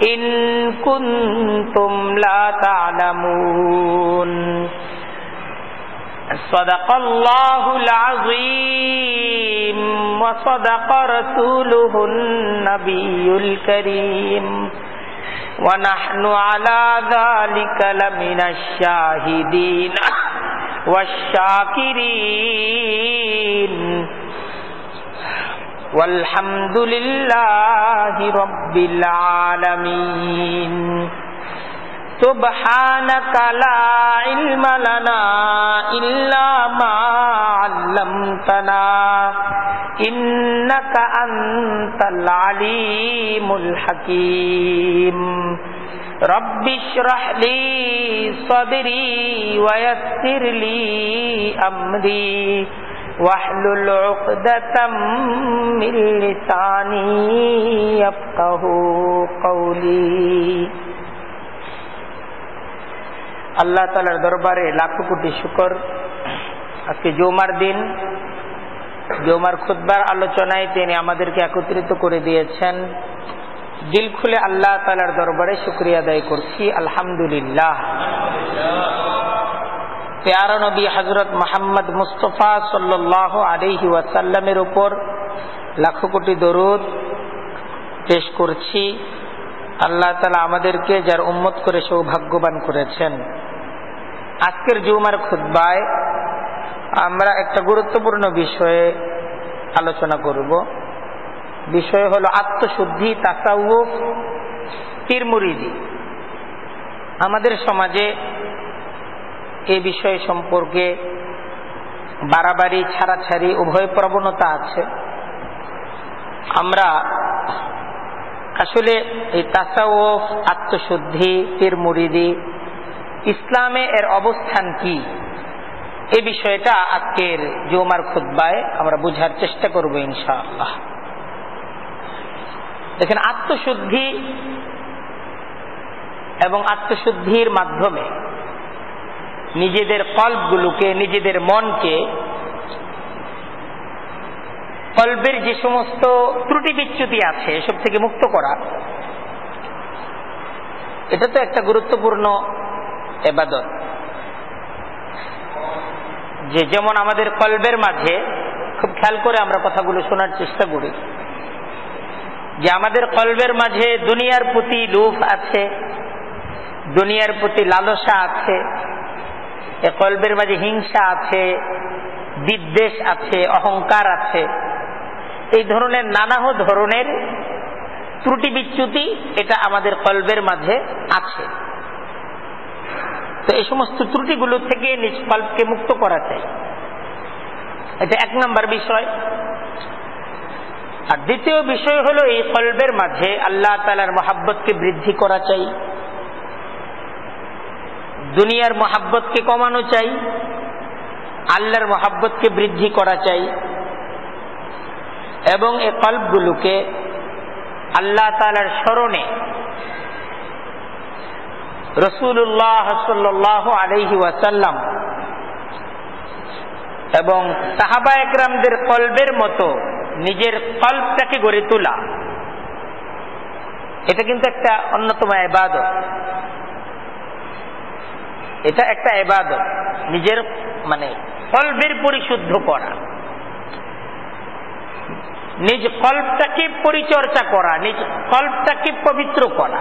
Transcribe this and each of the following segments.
In কুনতুম লা তা'লামুন। সাদাকাল্লাহুল আযীম ওয়া সাদাকা রাসূলুহুন নাবিয়ুল কারীম। ওয়া নাহনু আলা যালিকা লামিনাশ শাহিদিন ওয়াশ শাকিরিন। والحمد لله رب العالمين سبحانك لا علم لنا إلا ما علمتنا إنك أنت العليم الحكيم رب اشرح لي صدري ويسر لي أمري واحلل عقدة من لساني يفقه قولي আল্লাহ তালার দরবারে লাখো কোটি শুকর আজকে জৌমার দিন জৌমার খুদ্বার আলোচনায় তিনি আমাদেরকে একত্রিত করে দিয়েছেন দিল খুলে আল্লাহ তালার দরবারে শুক্রিয়া আদায় করছি আলহামদুলিল্লাহ পেয়ারা নবী হজরত মোহাম্মদ মুস্তফা সাল্লাহ আলহি ওয়াসাল্লামের উপর লাখো কোটি দরুদ পেশ করছি। আল্লাহ তালা আমাদেরকে যার উম্মত করে সৌভাগ্যবান করেছেন। আজকের জুমার খুদ্বায় আমরা একটা গুরুত্বপূর্ণ বিষয়ে আলোচনা করব। বিষয় হলো আত্মশুদ্ধি, তাসাউফ, তীরমুরিদি। আমাদের সমাজে এ বিষয় সম্পর্কে বাড়াবাড়ি, ছাড়াছাড়ি, উভয় প্রবণতা আছে। আমরা আসলে এই তাসাউফ, আত্মশুদ্ধি তীর মুরিদি ইসলামে এর অবস্থান কি? এ বিষয়টা আজকের জুমার খুদ্বায় আমরা বুঝার চেষ্টা করব ইনশাআল্লাহ। দেখেন, আত্মশুদ্ধি এবং আত্মশুদ্ধির মাধ্যমে নিজেদের কল্পগুলোকে নিজেদের মনকে কল্পের যে সমস্ত ত্রুটি বিচ্যুতি আছে, এসব থেকে মুক্ত করা, এটা তো একটা গুরুত্বপূর্ণ এবাদত। যে যেমন আমাদের কল্পের মাঝে, খুব খেয়াল করে আমরা কথাগুলো শোনার চেষ্টা করি, যে আমাদের কল্পের মাঝে দুনিয়ার প্রতি লোভ আছে, দুনিয়ার প্রতি লালসা আছে এ কল্পের মাঝে হিংসা আছে, বিদ্বেষ আছে, অহংকার আছে। এই ধরনের নানাহ ধরনের ত্রুটি বিচ্যুতি এটা আমাদের কল্পের মাঝে আছে। তো এই সমস্ত ত্রুটিগুলো থেকে নিজ কল্পকে মুক্ত করা চাই। এটা এক নম্বর বিষয়। আর দ্বিতীয় বিষয় হলো এই কল্পের মাঝে আল্লাহ তালার মহাব্বতকে বৃদ্ধি করা চাই। দুনিয়ার মহাব্বতকে কমানো চাই, আল্লাহর মহাব্বতকে বৃদ্ধি করা চাই, এবং এ কল্পগুলোকে আল্লাহ তালার স্মরণে রসুল্লাহ সাল্লাহ আলহি ওয়াসাল্লাম এবং সাহাবা একরামদের কল্বের মতো নিজের কল্পটাকে গড়ে তোলা। এটা কিন্তু একটা অন্যতম এবাদত এটা একটা এবাদত নিজের মানে কল্পের পরিশুদ্ধ করা। নিজ কল্পটাকে পরিচর্যা করা, নিজ কল্পটাকে পবিত্র করা।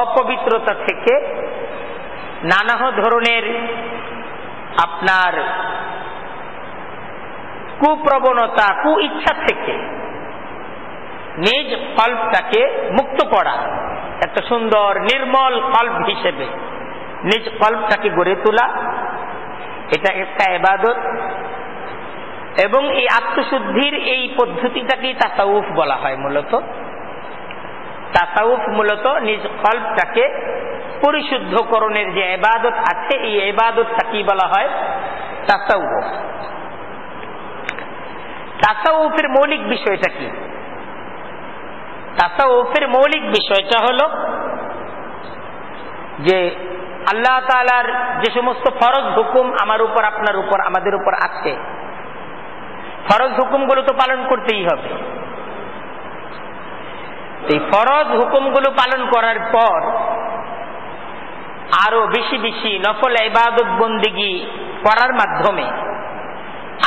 অপবিত্রতা থেকে নানা ধরনের আপনার কুপ্রবণতা কু ইচ্ছা থেকে নিজ কল্পটাকে মুক্ত করা। একটা সুন্দর, নির্মল কল্প হিসেবে। নিজ কল্পটাকে গড়ে তোলা, এটা একটা এবাদত এবং এই আত্মশুদ্ধির এই পদ্ধতিটাকেই তাসাউফ বলা হয় মূলত। তাসাউফ মূলত নিজ কল্পটাকে পরিশুদ্ধকরণের যে এবাদত আছে, এই এবাদতটা কি বলা হয় তাসাউফ। তাসাউফের মৌলিক বিষয়টা কি? তাসাউফের মৌলিক বিষয়টা হল যে আল্লাহ তালার যে সমস্ত ফরজ হুকুম আমার উপর, আপনার উপর, আমাদের উপর আছে। ফরজ হুকুমগুলো তো পালন করতেই হবে। এই ফরজ হুকুমগুলো পালন করার পর আরও বেশি বেশি নফল ইবাদত বন্দিগি করার মাধ্যমে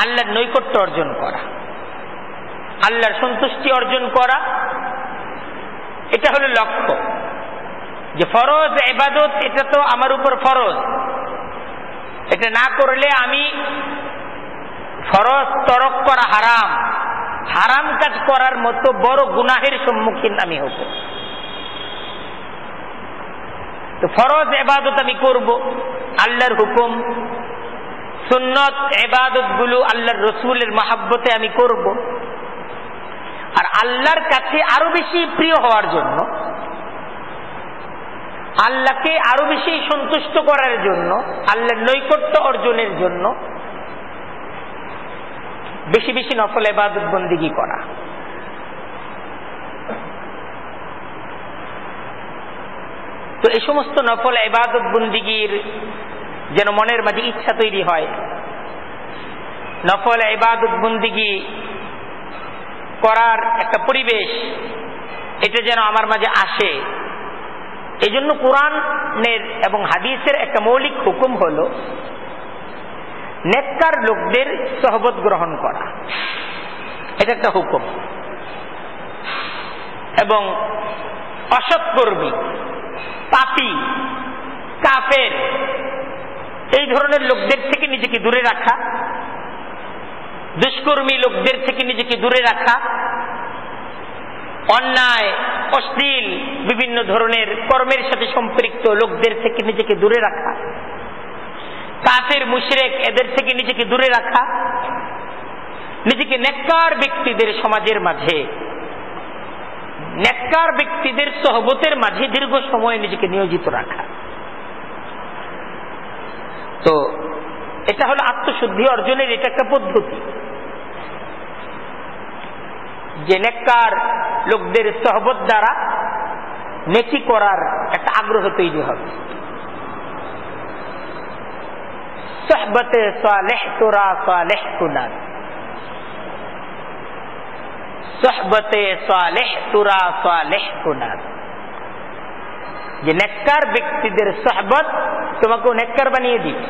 আল্লাহর নৈকট্য অর্জন করা, আল্লাহর সন্তুষ্টি অর্জন করা, এটা হলো লক্ষ্য। যে ফরজ এবাদত এটা তো আমার উপর ফরজ। এটা না করলে আমি ফরজ তরক করা হারাম। হারাম কাজ করার মতো বড় গুনাহের সম্মুখীন আমি হব। তো ফরজ এবাদত আমি করব, আল্লাহর হুকুম। সুন্নত এবাদতগুলো আল্লাহর রসুলের মাহাব্বতে আমি করব। আর আল্লাহর কাছে আরও বেশি প্রিয় হওয়ার জন্য আল্লাহকে আরও বেশি সন্তুষ্ট করার জন্য, আল্লাহর নৈকট্য অর্জনের জন্য বেশি বেশি নফল এবাদত বন্দিগি করা। তো এই সমস্ত নফল এবাদত বন্দিগির যেন মনের মাঝে ইচ্ছা তৈরি হয়, নফল এবাদত বন্দিগি করার একটা পরিবেশ, এটা যেন আমার মাঝে আসে। এই জন্য কোরআনের এবং হাদিসের একটা মৌলিক হুকুম হল নেককার লোকদের সহবত গ্রহণ করা। এটা একটা হুকুম। এবং অসৎকর্মী পাপি, কাফের, এই ধরনের লোকদের থেকে নিজেকে দূরে রাখা, দুষ্কর্মী লোকদের থেকে নিজেকে দূরে রাখা অন্যায়, অশ্লীল, বিভিন্ন ধরনের কর্মের সাথে সম্পৃক্ত লোকদের থেকে নিজেকে দূরে রাখা। কাফের, মুশরেক এদের থেকে নিজেকে দূরে রাখা। নিজেকে নেককার ব্যক্তিদের সমাজের মাঝে, নেককার ব্যক্তিদের সহবতের মাঝে দীর্ঘ সময় নিজেকে নিয়োজিত রাখা। তো এটা হলো আত্মশুদ্ধি অর্জনের এটা একটা পদ্ধতি। যে নেককার লোকদের সহবত দ্বারা নেকি করার একটা আগ্রহ তৈরি হবে। যে নেককার ব্যক্তিদের সহবত তোমাকে নেককার বানিয়ে দিবে।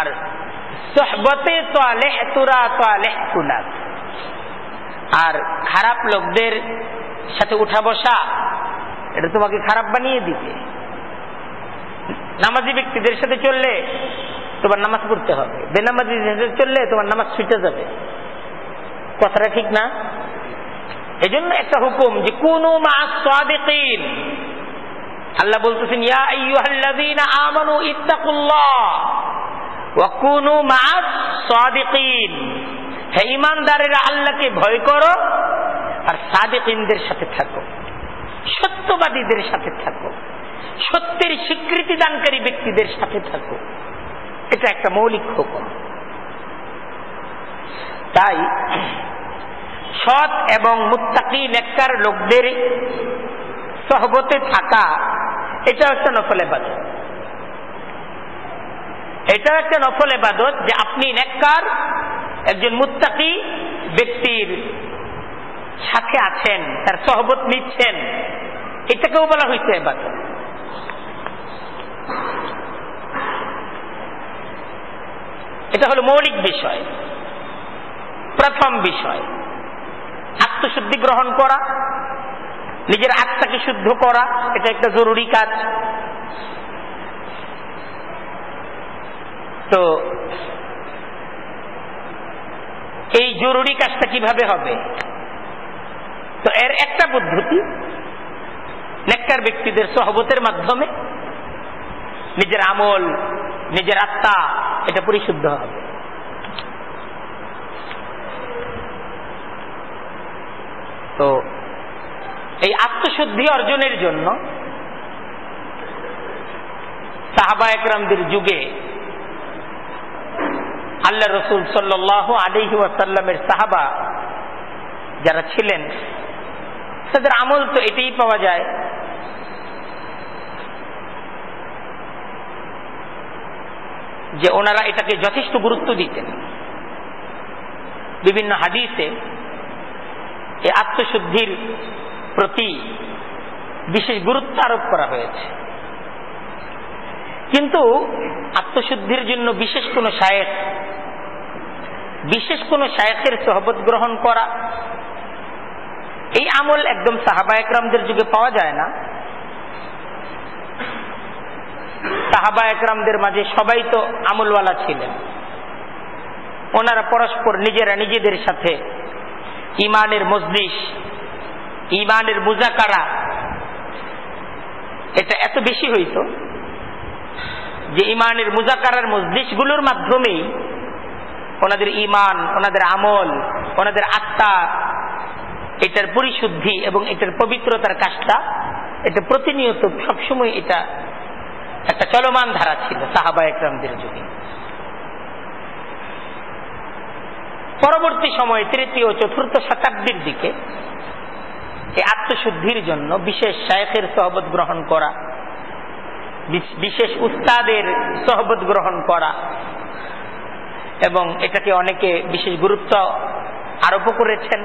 আর সহবতে সালেহ তুরা, সালেহ কুনাদ আর খারাপ লোকদের সাথে উঠা বসা, এটা তোমাকে খারাপ বানিয়ে দিবে। নামাজি ব্যক্তিদের সাথে চললে তোমার নামাজ পড়তে হবে। বেনামাজি চললে তোমার নামাজ ছুটে যাবে। কথাটা ঠিক না? এই জন্য একটা হুকুম যে, কোন আল্লাহ বলতেছেন আমানু ইত্তাকুল্লাহ। কুনু হে ঈমানদারেরা আল্লাহকে ভয় করো আর সাদিকিনদের সাথে থাকো, সত্যবাদীদের সাথে থাকো, সত্যের স্বীকৃতি দানকারী ব্যক্তিদের সাথে থাকো। এটা একটা মৌলিক হুকুম। তাই সৎ এবং মুত্তাকি নেককার লোকদের সহবতে থাকা এটা হচ্ছে নফলে বাজার এটাও একটা নফল এবাদত যে আপনি নেককার একজন মুত্তাকি ব্যক্তির সাথে আছেন, তার সহবত নিচ্ছেন। এটাকেও বলা হয়েছে এবাদত এটা হলো মৌলিক বিষয়। প্রথম বিষয়, আত্মশুদ্ধি গ্রহণ করা, নিজের আত্মাকে শুদ্ধ করা, এটা একটা জরুরি কাজ। তো এই জরুরি কাজটা কীভাবে হবে? তো এর একটা পদ্ধতি, নেককার ব্যক্তিদের সহবতের মাধ্যমে নিজের আমল, নিজের আত্মা, এটা পরিশুদ্ধ হবে। তো এই আত্মশুদ্ধি অর্জনের জন্য সাহাবা একরামদের যুগে আল্লাহ রসুল সাল্লাহ আলহি ওয়াসাল্লামের সাহাবা যারা ছিলেন, তাদের আমল তো এটাই পাওয়া যায়। যে ওনারা এটাকে যথেষ্ট গুরুত্ব দিতেন। বিভিন্ন হাদিসে এই আত্মশুদ্ধির প্রতি বিশেষ গুরুত্ব আরোপ করা হয়েছে। কিন্তু আত্মশুদ্ধির জন্য বিশেষ কোনো শায়েক বিশেষ কোন শায়েকের সহবত গ্রহণ করা, এই আমল একদম সাহাবা একরামদের যুগে পাওয়া যায় না। সাহাবা একরামদের মাঝে সবাই তো আমলওয়ালা ছিলেন। ওনারা পরস্পর নিজেরা নিজেদের সাথে ইমানের মজলিস ইমানের মুজাকারা, এটা এত বেশি হইত যে ইমানের মুজাকারার মজলিসগুলোর মাধ্যমেই ওনাদের ইমান ওনাদের আমল, ওনাদের আত্মা, এটার পরিশুদ্ধি এবং এটার পবিত্রতার কাজটা, এটা প্রতিনিয়ত সবসময় এটা একটা চলমান ধারা ছিল সাহাবা একরামদের যুগে। পরবর্তী সময়ে তৃতীয় চতুর্থ শতাব্দীর দিকে এই আত্মশুদ্ধির জন্য বিশেষ শায়েখের সহবত গ্রহণ করা বিশেষ উস্তাদের সহবত গ্রহণ করা এবং এটাকে অনেকে বিশেষ গুরুত্ব আরোপ করেছেন।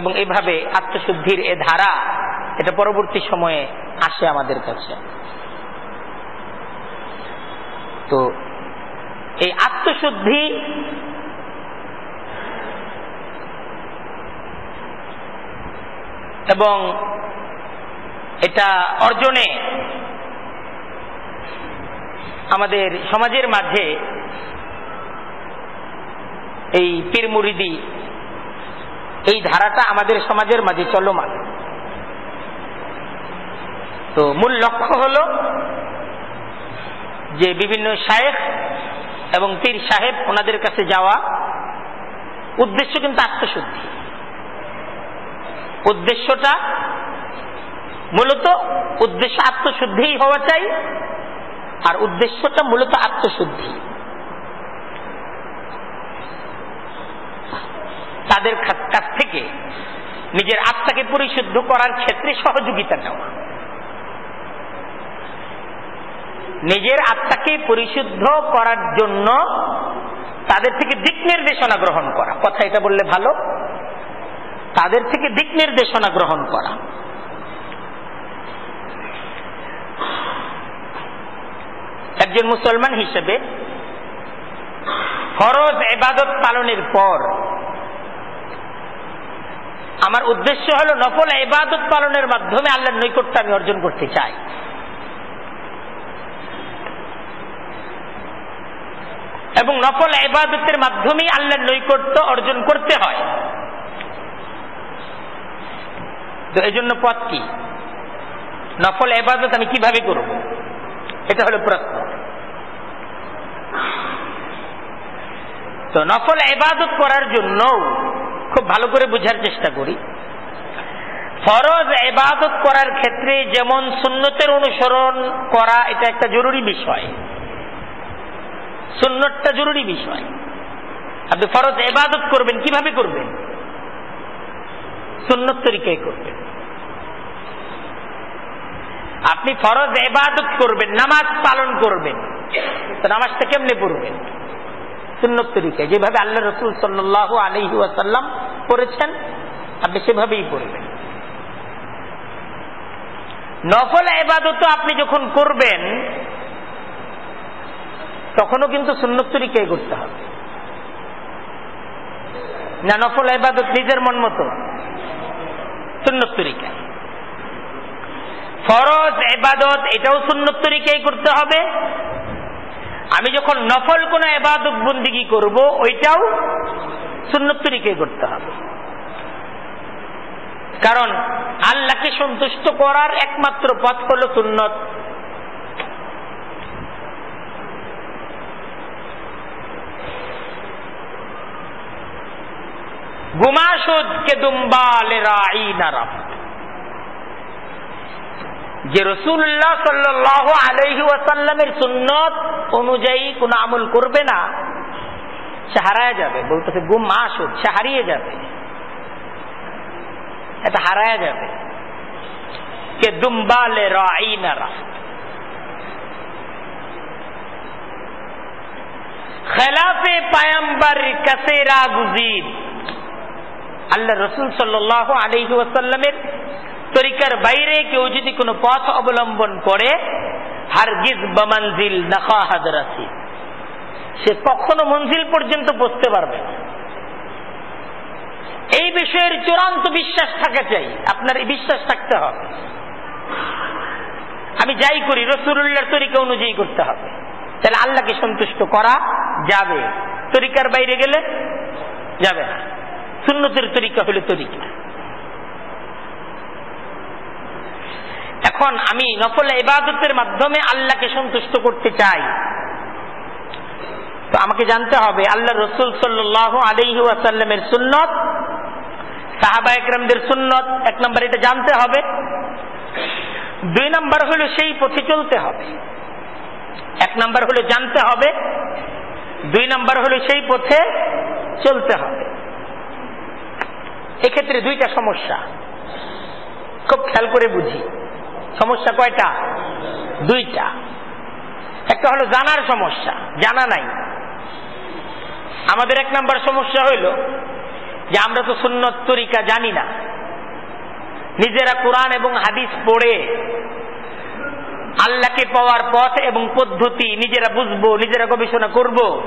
এবং এভাবে আত্মশুদ্ধির এ ধারা এটা পরবর্তী সময়ে আসে আমাদের কাছে। তো এই আত্মশুদ্ধি এবং এটা অর্জনে আমাদের সমাজের মাঝে এই পীর মুরিদি, এই ধারাটা আমাদের সমাজের মাঝে চলমান। তো মূল লক্ষ্য হল যে বিভিন্ন শায়েখ এবং পীর সাহেব ওনাদের কাছে যাওয়া উদ্দেশ্য কিন্তু আত্মশুদ্ধি। উদ্দেশ্যটা মূলত উদ্দেশ্য আত্মশুদ্ধিই হওয়া চাই আর উদ্দেশ্যটা মূলত আত্মশুদ্ধি। তাদের কাছ থেকে নিজের আত্মাকে পরিশুদ্ধ করার ক্ষেত্রে সহযোগিতা নেওয়া। নিজের আত্মাকে পরিশুদ্ধ করার জন্য তাদের থেকে দিক নির্দেশনা গ্রহণ করা। কথা এটা বললে ভালো। তাদের থেকে দিক নির্দেশনা গ্রহণ করা। একজন মুসলমান হিসেবে ফরজ এবাদত পালনের পর আমার উদ্দেশ্য হল নফল এবাদত পালনের মাধ্যমে আল্লাহর নৈকট্য আমি অর্জন করতে চাই। এবং নফল এবাদতের মাধ্যমেই আল্লাহর নৈকট্য অর্জন করতে হয়। তো এই জন্য পথ কি? নফল এবাদত আমি কীভাবে করব? এটা হলো প্রশ্ন। তো নফল এবাদত করার জন্য খুব ভালো করে বোঝার চেষ্টা করি। ফরজ এবাদত করার ক্ষেত্রে যেমন সুন্নতের অনুসরণ করা এটা একটা জরুরি বিষয়। সুন্নতটা জরুরি বিষয়। আপনি ফরজ এবাদত করবেন, কীভাবে করবেন? সুন্নত তরিকায় করবেন। আপনি ফরজ এবাদত করবেন, নামাজ পালন করবেন। তো নামাজটা কেমনে পড়বেন? সুন্নত তরিকায় যেভাবে আল্লাহ রসুল সাল্লাহ আলহি ওয়াসাল্লাম করেছেন আপনি সেভাবেই পড়বেন। নফল এবাদত আপনি যখন করবেন, তখনও কিন্তু সুন্নত তরিকায় করতে হবে। না, নফল এবাদত নিজের মন মতো, সুন্নত তরিকায়। ফরজ এবাদত এটাও সুন্নত তরিকায় করতে হবে। আমি যখন নফল কোন এবাদত বন্দিগি করব, ওইটাও সুন্নত করতে হবে। কারণ আল্লাহকে সন্তুষ্ট করার একমাত্র পথ হল সুন্নত। গুমাসুদ কে দুম্বালে রাই নারাম যে রসুল্লাহ সাল্লাহ আলহি ওয়াসাল্লামের সুন্নত অনুযায়ী কোন আমল করবে না, সে হারায় যাবে। বলতেছে গুম মাসুদ সে হারিয়ে যাবে। এটা হারায় যাবে। কে দুম্বালে রাই নারাম খেলাফে পায়াম্বার কাসেরা গুজিদ আল্লাহ রসুল সাল্লাহ আলহি ওয়াসাল্লামের তরিকার বাইরে কেউ যদি কোনো পথ অবলম্বন করে, হারগিজ বামানজিল নাখা হাজরাসি সে কখনো মঞ্জিল পর্যন্ত পৌঁছতে পারবে এই বিষয়ের চূড়ান্ত বিশ্বাস থাকা চাই, আপনার এই বিশ্বাস থাকতে হবে। আমি যাই করি রসুল্লাহর তরিকা অনুযায়ী করতে হবে। তাহলে আল্লাহকে সন্তুষ্ট করা যাবে। তরিকার বাইরে গেলে যাবে না। সুন্নতের তরিকা হলে তরিকা। এখন আমি নফল ইবাদতের মাধ্যমে আল্লাহকে সন্তুষ্ট করতে চাই। তো আমাকে জানতে হবে আল্লাহ রসুল সাল্লাহ আলহি ওয়াসাল্লামের সুন্নত, সাহাবা একরামদের সুন্নত, এক নম্বর এটা জানতে হবে। দুই নম্বর হলো সেই পথে চলতে হবে। এক নম্বর হলো জানতে হবে, দুই নম্বর হলো সেই পথে চলতে হবে। এক্ষেত্রে দুইটা সমস্যা। খুব খেয়াল করে বুঝি। সমস্যা কয়টা? দুইটা। একটা হলো জানার সমস্যা, জানা নাই। আমাদের এক নাম্বার সমস্যা হইল যে আমরা তো সুন্নত তরিকা জানি না। নিজেরা কোরআন এবং হাদিস পড়ে আল্লাহকে পাওয়ার পথ এবং পদ্ধতি নিজেরা বুঝব, নিজেরা গবেষণা করব।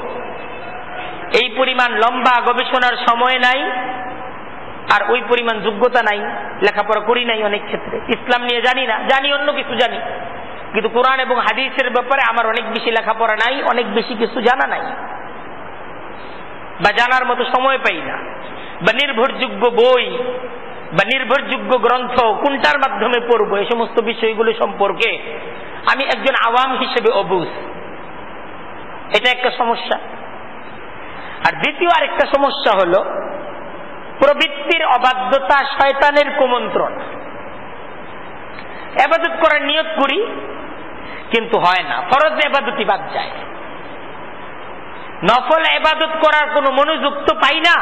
এই পরিমাণ লম্বা গবেষণার সময় নাই। আর ওই পরিমাণ যোগ্যতা নাই, লেখাপড়া করি নাই অনেক ক্ষেত্রে। ইসলাম নিয়ে জানি না, জানি অন্য কিছু জানি। কিন্তু কোরআন এবং হাদিসের ব্যাপারে আমার অনেক বেশি লেখাপড়া নাই, অনেক বেশি কিছু জানা নাই। বা জানার মতো সময় পাই না। বা নির্ভরযোগ্য বই, বা নির্ভরযোগ্য গ্রন্থ কোনটার মাধ্যমে পড়ব, এই সমস্ত বিষয়গুলো সম্পর্কে আমি একজন আওয়াম হিসেবে অবুজ। এটা একটা সমস্যা। আর দ্বিতীয় আরেকটা সমস্যা হলো প্রবৃত্তির অবাধ্যতা শয়তানের কুমন্ত্রণ। এবাদত করার নিয়ত করি, কিন্তু হয় না। ফরজ এবাদতি বাদ যায়। নফল এবাদত করার কোনো মনোযোগ তো পাই না।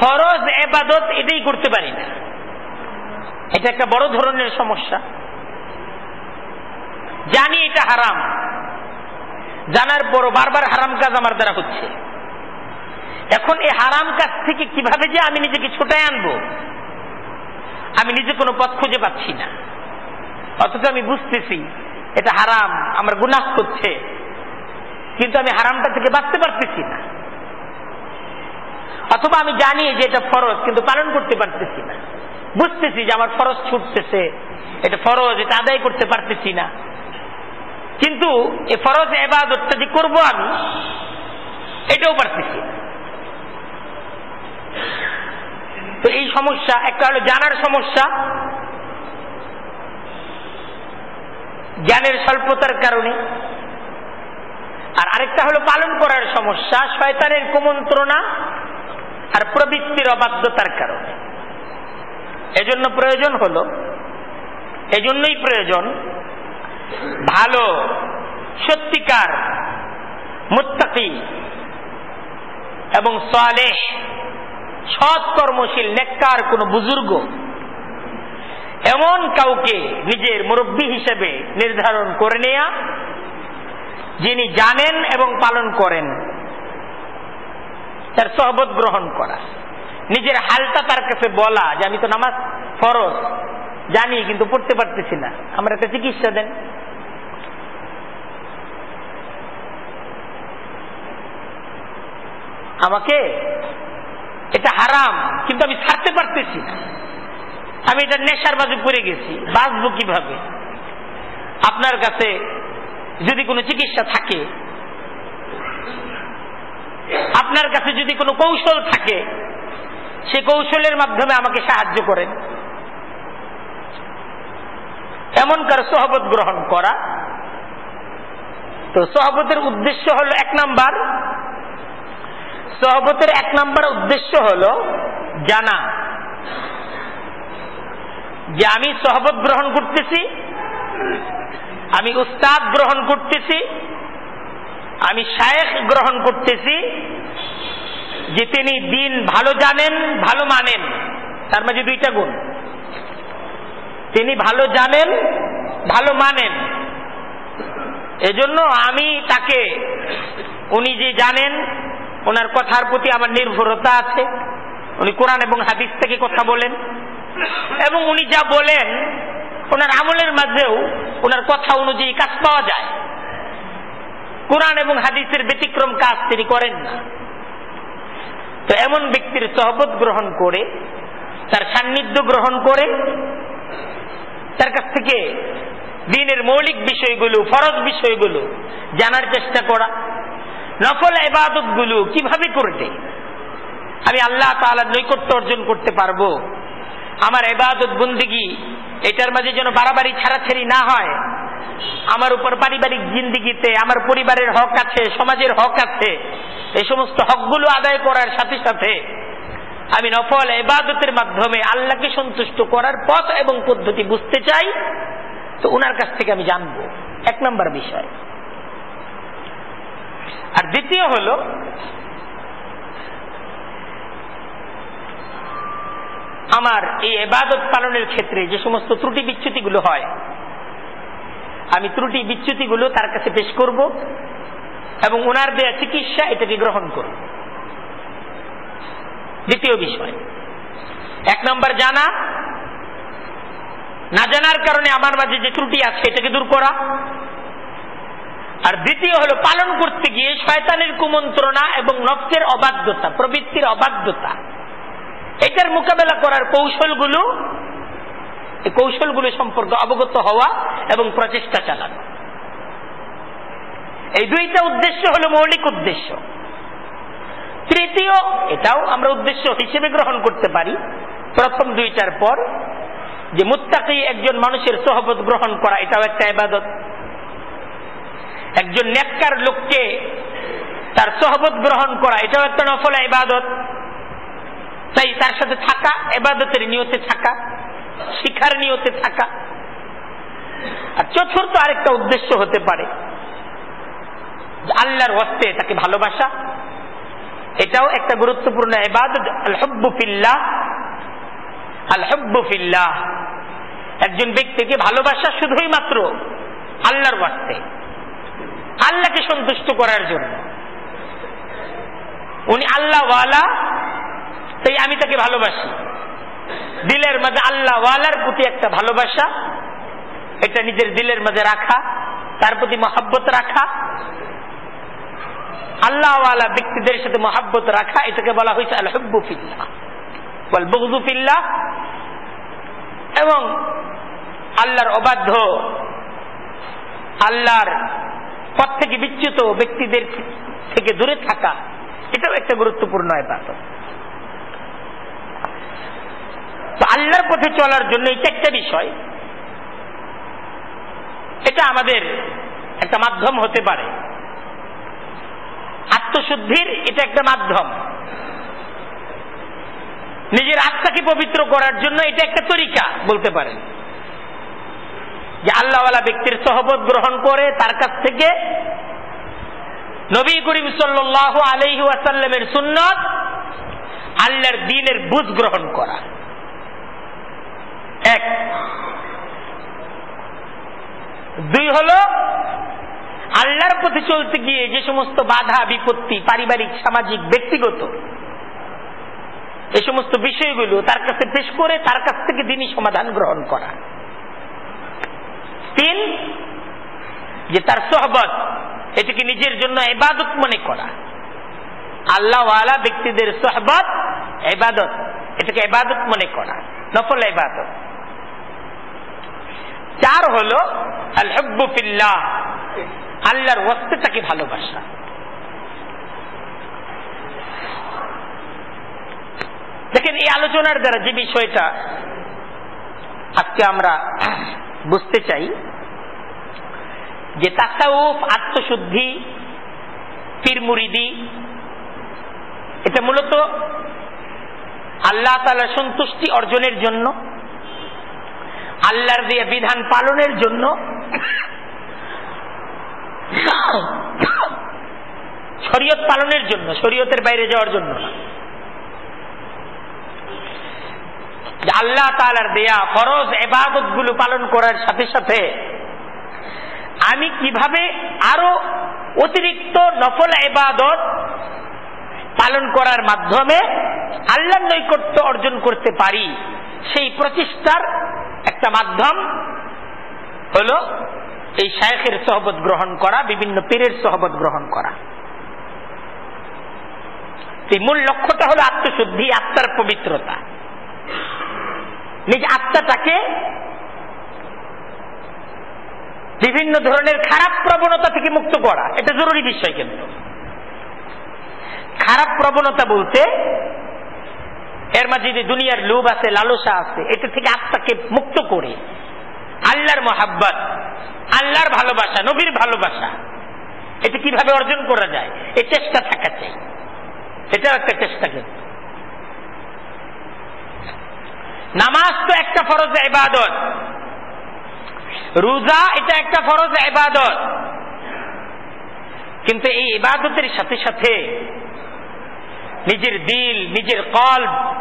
ফরজ এবাদত এটাই করতে পারি না। এটা একটা বড় ধরনের সমস্যা। জানি এটা হারাম। জানার পরও বারবার হারাম কাজ আমার দ্বারা হচ্ছে। এখন এই হারাম কাজ থেকে কীভাবে যে আমি নিজেকে ছোটায় আনব? আমি নিজে কোনো পথ খুঁজে পাচ্ছি না। অথচ আমি বুঝতেছি, এটা হারাম, আমার গুনাহ করছে। কিন্তু আমি হারামটা থেকে বাঁচতে পারতেছি না। অথবা আমি জানি যে এটা ফরজ, কিন্তু পালন করতে পারতেছি না। বুঝতেছি যে আমার ফরজ ছুটতেছে, এটা ফরজ, এটা আদায় করতে পারতেছি না। কিন্তু এ ফরজ এবাদতটা যে করব আমি, এটাও পারতেছি না। তো এই সমস্যা, একটা হলো জানার সমস্যা। জ্ঞানের স্বল্পতার কারণে। আর আরেকটা হলো পালন করার সমস্যা, শয়তানের কুমন্ত্রণা আর প্রবৃত্তির অবাধ্যতার কারণে। এজন্য প্রয়োজন হলো, এজন্যই প্রয়োজন ভালো সত্যিকার মুত্তাকি এবং সালেহ সৎ কর্মশীল, নেককার কোন বুজুর্গ। এমন কাউকে নিজের মুরব্বী হিসেবে নির্ধারণ করে নেয়া, যিনি জানেন এবং পালন করেন, তার সহবত গ্রহণ করা। নিজের হালটা তার কাছে বলা যে, আমি তো নামাজ ফরজ, জানি, কিন্তু পড়তে পারতেছি না। আমার একটা চিকিৎসা দেন। আমাকে এটা হারাম, কিন্তু আমি ছাড়তে পারতেছি না। আমি এটা নেশার মাঝে পড়ে গেছি, বাঁচবো কীভাবে? আপনার কাছে যদি কোনো চিকিৎসা থাকে, আপনার কাছে যদি কোনো কৌশল থাকে, সে কৌশলের মাধ্যমে আমাকে সাহায্য করেন। এমন এমনকার সহবত গ্রহণ করা? তো সহবতের উদ্দেশ্য হলো এক নাম্বার সহবতের এক নাম্বার উদ্দেশ্য হলো জানা। যে আমি সহবত গ্রহণ করতেছি, আমি উস্তাদ গ্রহণ করতেছি, আমি শায়েখ গ্রহণ করতেছি, যে তিনি দিন ভালো জানেন, ভালো মানেন। তার মাঝে দুইটা গুণ। তিনি ভালো জানেন, ভালো মানেন। এজন্য আমি তাকে, উনি যে জানেন ওনার কথার প্রতি আমার নির্ভরতা আছে। উনি কোরআন এবং হাদিস থেকে কথা বলেন। এবং উনি যা বলেন, ওনার আমলের মাঝেও ওনার কথা অনুযায়ী কাজ পাওয়া যায়। কোরআন এবং হাদিসের ব্যতিক্রম কাজ তিনি করেন না। তো এমন ব্যক্তির সহবত গ্রহণ করে, তার সান্নিধ্য গ্রহণ করে, তার কাছ থেকে দিনের মৌলিক বিষয়গুলো, ফরজ বিষয়গুলো জানার চেষ্টা করা নফল এবাদতগুলো কীভাবে করতে আমি আল্লাহ তালার নৈকট্য অর্জন করতে পারব। আমার এবাদত বন্দিগি, এটার মাঝে যেন বাড়াবাড়ি ছাড়াছাড়ি না হয়। আমার উপর পারিবারিক জিন্দিগিতে, আমার পরিবারের হক আছে, সমাজের হক আছে, এই সমস্ত হকগুলো আদায় করার সাথে সাথে আমি নফল এবাদতের মাধ্যমে আল্লাহকে সন্তুষ্ট করার পথ এবং পদ্ধতি বুঝতে চাই। তো ওনার কাছ থেকে আমি জানব। এক নম্বর বিষয়। আর দ্বিতীয় হল, আমার এই এবাদত পালনের ক্ষেত্রে যে সমস্ত ত্রুটি বিচ্যুতিগুলো হয়, আমি ত্রুটি বিচ্যুতিগুলো তার কাছে পেশ করব এবং ওনার দেয়া চিকিৎসা এটাকে গ্রহণ করব। দ্বিতীয় বিষয়, এক নম্বর জানা, না জানার কারণে আমার মাঝে যে ত্রুটি আছে এটাকে দূর করা। আর দ্বিতীয় হলো পালন করতে গিয়ে শয়তানের কুমন্ত্রণা এবং নফসের অবাধ্যতা, প্রবৃত্তির অবাধ্যতা। এটার মোকাবেলা করার কৌশলগুলো, এই কৌশলগুলো সম্পর্কে অবগত হওয়া এবং প্রচেষ্টা চালানো। এই দুইটা উদ্দেশ্য হলো মৌলিক উদ্দেশ্য। তৃতীয়, এটাও আমরা উদ্দেশ্য হিসেবে গ্রহণ করতে পারি, প্রথম দুইটার পর, যে মুত্তাকি একজন মানুষের সহবত গ্রহণ করা, এটাও একটা এবাদত একজন নেককার লোককে তার সহবত গ্রহণ করা, এটাও একটা নফল ইবাদত। তাই তার সাথে থাকা এবাদতের নিয়তে থাকা, শিখার নিয়তে থাকা। আর চতুর্থ আরেকটা উদ্দেশ্য হতে পারে আল্লাহর ওয়াস্তে তাকে ভালোবাসা। এটাও একটা গুরুত্বপূর্ণ এবাদত আল হব্বুফিল্লাহ আল হব্বুফিল্লাহ একজন ব্যক্তিকে ভালোবাসা শুধুই মাত্র আল্লাহর ওয়াস্তে আল্লাহকে সন্তুষ্ট করার জন্য। উনি আল্লাহওয়ালা, তাই আমি তাকে ভালোবাসি। দিলের মাঝে আল্লাহওয়ালার প্রতি একটা ভালোবাসা, এটা নিজের দিলের মাঝে রাখা, তার প্রতি মহাব্বত রাখা। আল্লাহওয়ালা ব্যক্তিদের সাথে মহাব্বত রাখা, এটাকে বলা হয়েছে আল বল বগজুফিল্লাহ এবং আল্লাহর অবাধ্য, আল্লাহর পথ থেকে বিচ্যুত ব্যক্তিদের থেকে দূরে থাকা, এটাও একটা গুরুত্বপূর্ণ তো আল্লাহর পথে চলার জন্য এই চারটা বিষয়। এটা আমাদের একটা মাধ্যম হতে পারে। আত্মশুদ্ধির এটা একটা মাধ্যম। নিজের আত্মাকে পবিত্র করার জন্য এটা একটা তরিকা বলতে পারেন। যে আল্লাহওয়ালা ব্যক্তির সহবত গ্রহণ করে তার কাছ থেকে নবী করিম সাল্লাহ আলহি ওয়াসাল্লামের সুন্নত আল্লাহর দিনের বুঝ গ্রহণ করা। এক। দুই হল আল্লাহর পথে চলতে গিয়ে যে সমস্ত বাধা, বিপত্তি, পারিবারিক, সামাজিক, ব্যক্তিগত এই সমস্ত বিষয়গুলো তার কাছে পেশ করে তার কাছ থেকে দিনই সমাধান গ্রহণ করা। তিন যে তার সহবত, এটাকে নিজের জন্য এবাদত মনে করা। আল্লাহওয়ালা ব্যক্তিদের সহবত এবাদত এটাকে এবাদত মনে করা, নফল এবাদত চার হল আল আল্লাহর ওয়াস্তে তাকে ভালোবাসা। দেখেন, এই আলোচনার দ্বারা যে বিষয়টা আজকে আমরা বুঝতে চাই যে তাসাউফ, আত্মশুদ্ধি, পীরমুরিদি, এটা মূলত আল্লাহ তালা সন্তুষ্টি অর্জনের জন্য, আল্লাহর দিয়ে বিধান পালনের জন্য, শরীয়ত পালনের জন্য, শরীয়তের বাইরে যাওয়ার জন্য না। আল্লাহ তালার দেয়া ফরজ এবাদতগুলো পালন করার সাথে সাথে আমি কীভাবে আরও অতিরিক্ত নফল এবাদত পালন করার মাধ্যমে আল্লাহ নৈকট্য অর্জন করতে পারি, সেই প্রচেষ্টার একটা মাধ্যম হল এই শায়েখের সহবত গ্রহণ করা, বিভিন্ন পীরের সহবত গ্রহণ করা। মূল লক্ষ্যটা হলো আত্মশুদ্ধি, আত্মার পবিত্রতা। নিজ আত্মাটাকে বিভিন্ন ধরনের খারাপ প্রবণতা থেকে মুক্ত করা। এটা জরুরি বিষয় কিন্তু। খারাপ প্রবণতা বলতে, এর মাঝে যে দুনিয়ার লোভ আছে, লালসা আছে, এটা থেকে আত্মাকে মুক্ত করে। আল্লাহর মোহাব্বত, আল্লাহর ভালোবাসা, নবীর ভালোবাসা, এটা কীভাবে অর্জন করা যায়? এ চেষ্টা থাকা চাই। এটাও একটা চেষ্টা কিন্তু। নামাজ তো একটা ফরজ ইবাদত। রোজা এটা একটা ফরজ ইবাদত। কিন্তু এই ইবাদতের সাথে সাথে নিজের দিল, নিজের কল্ব,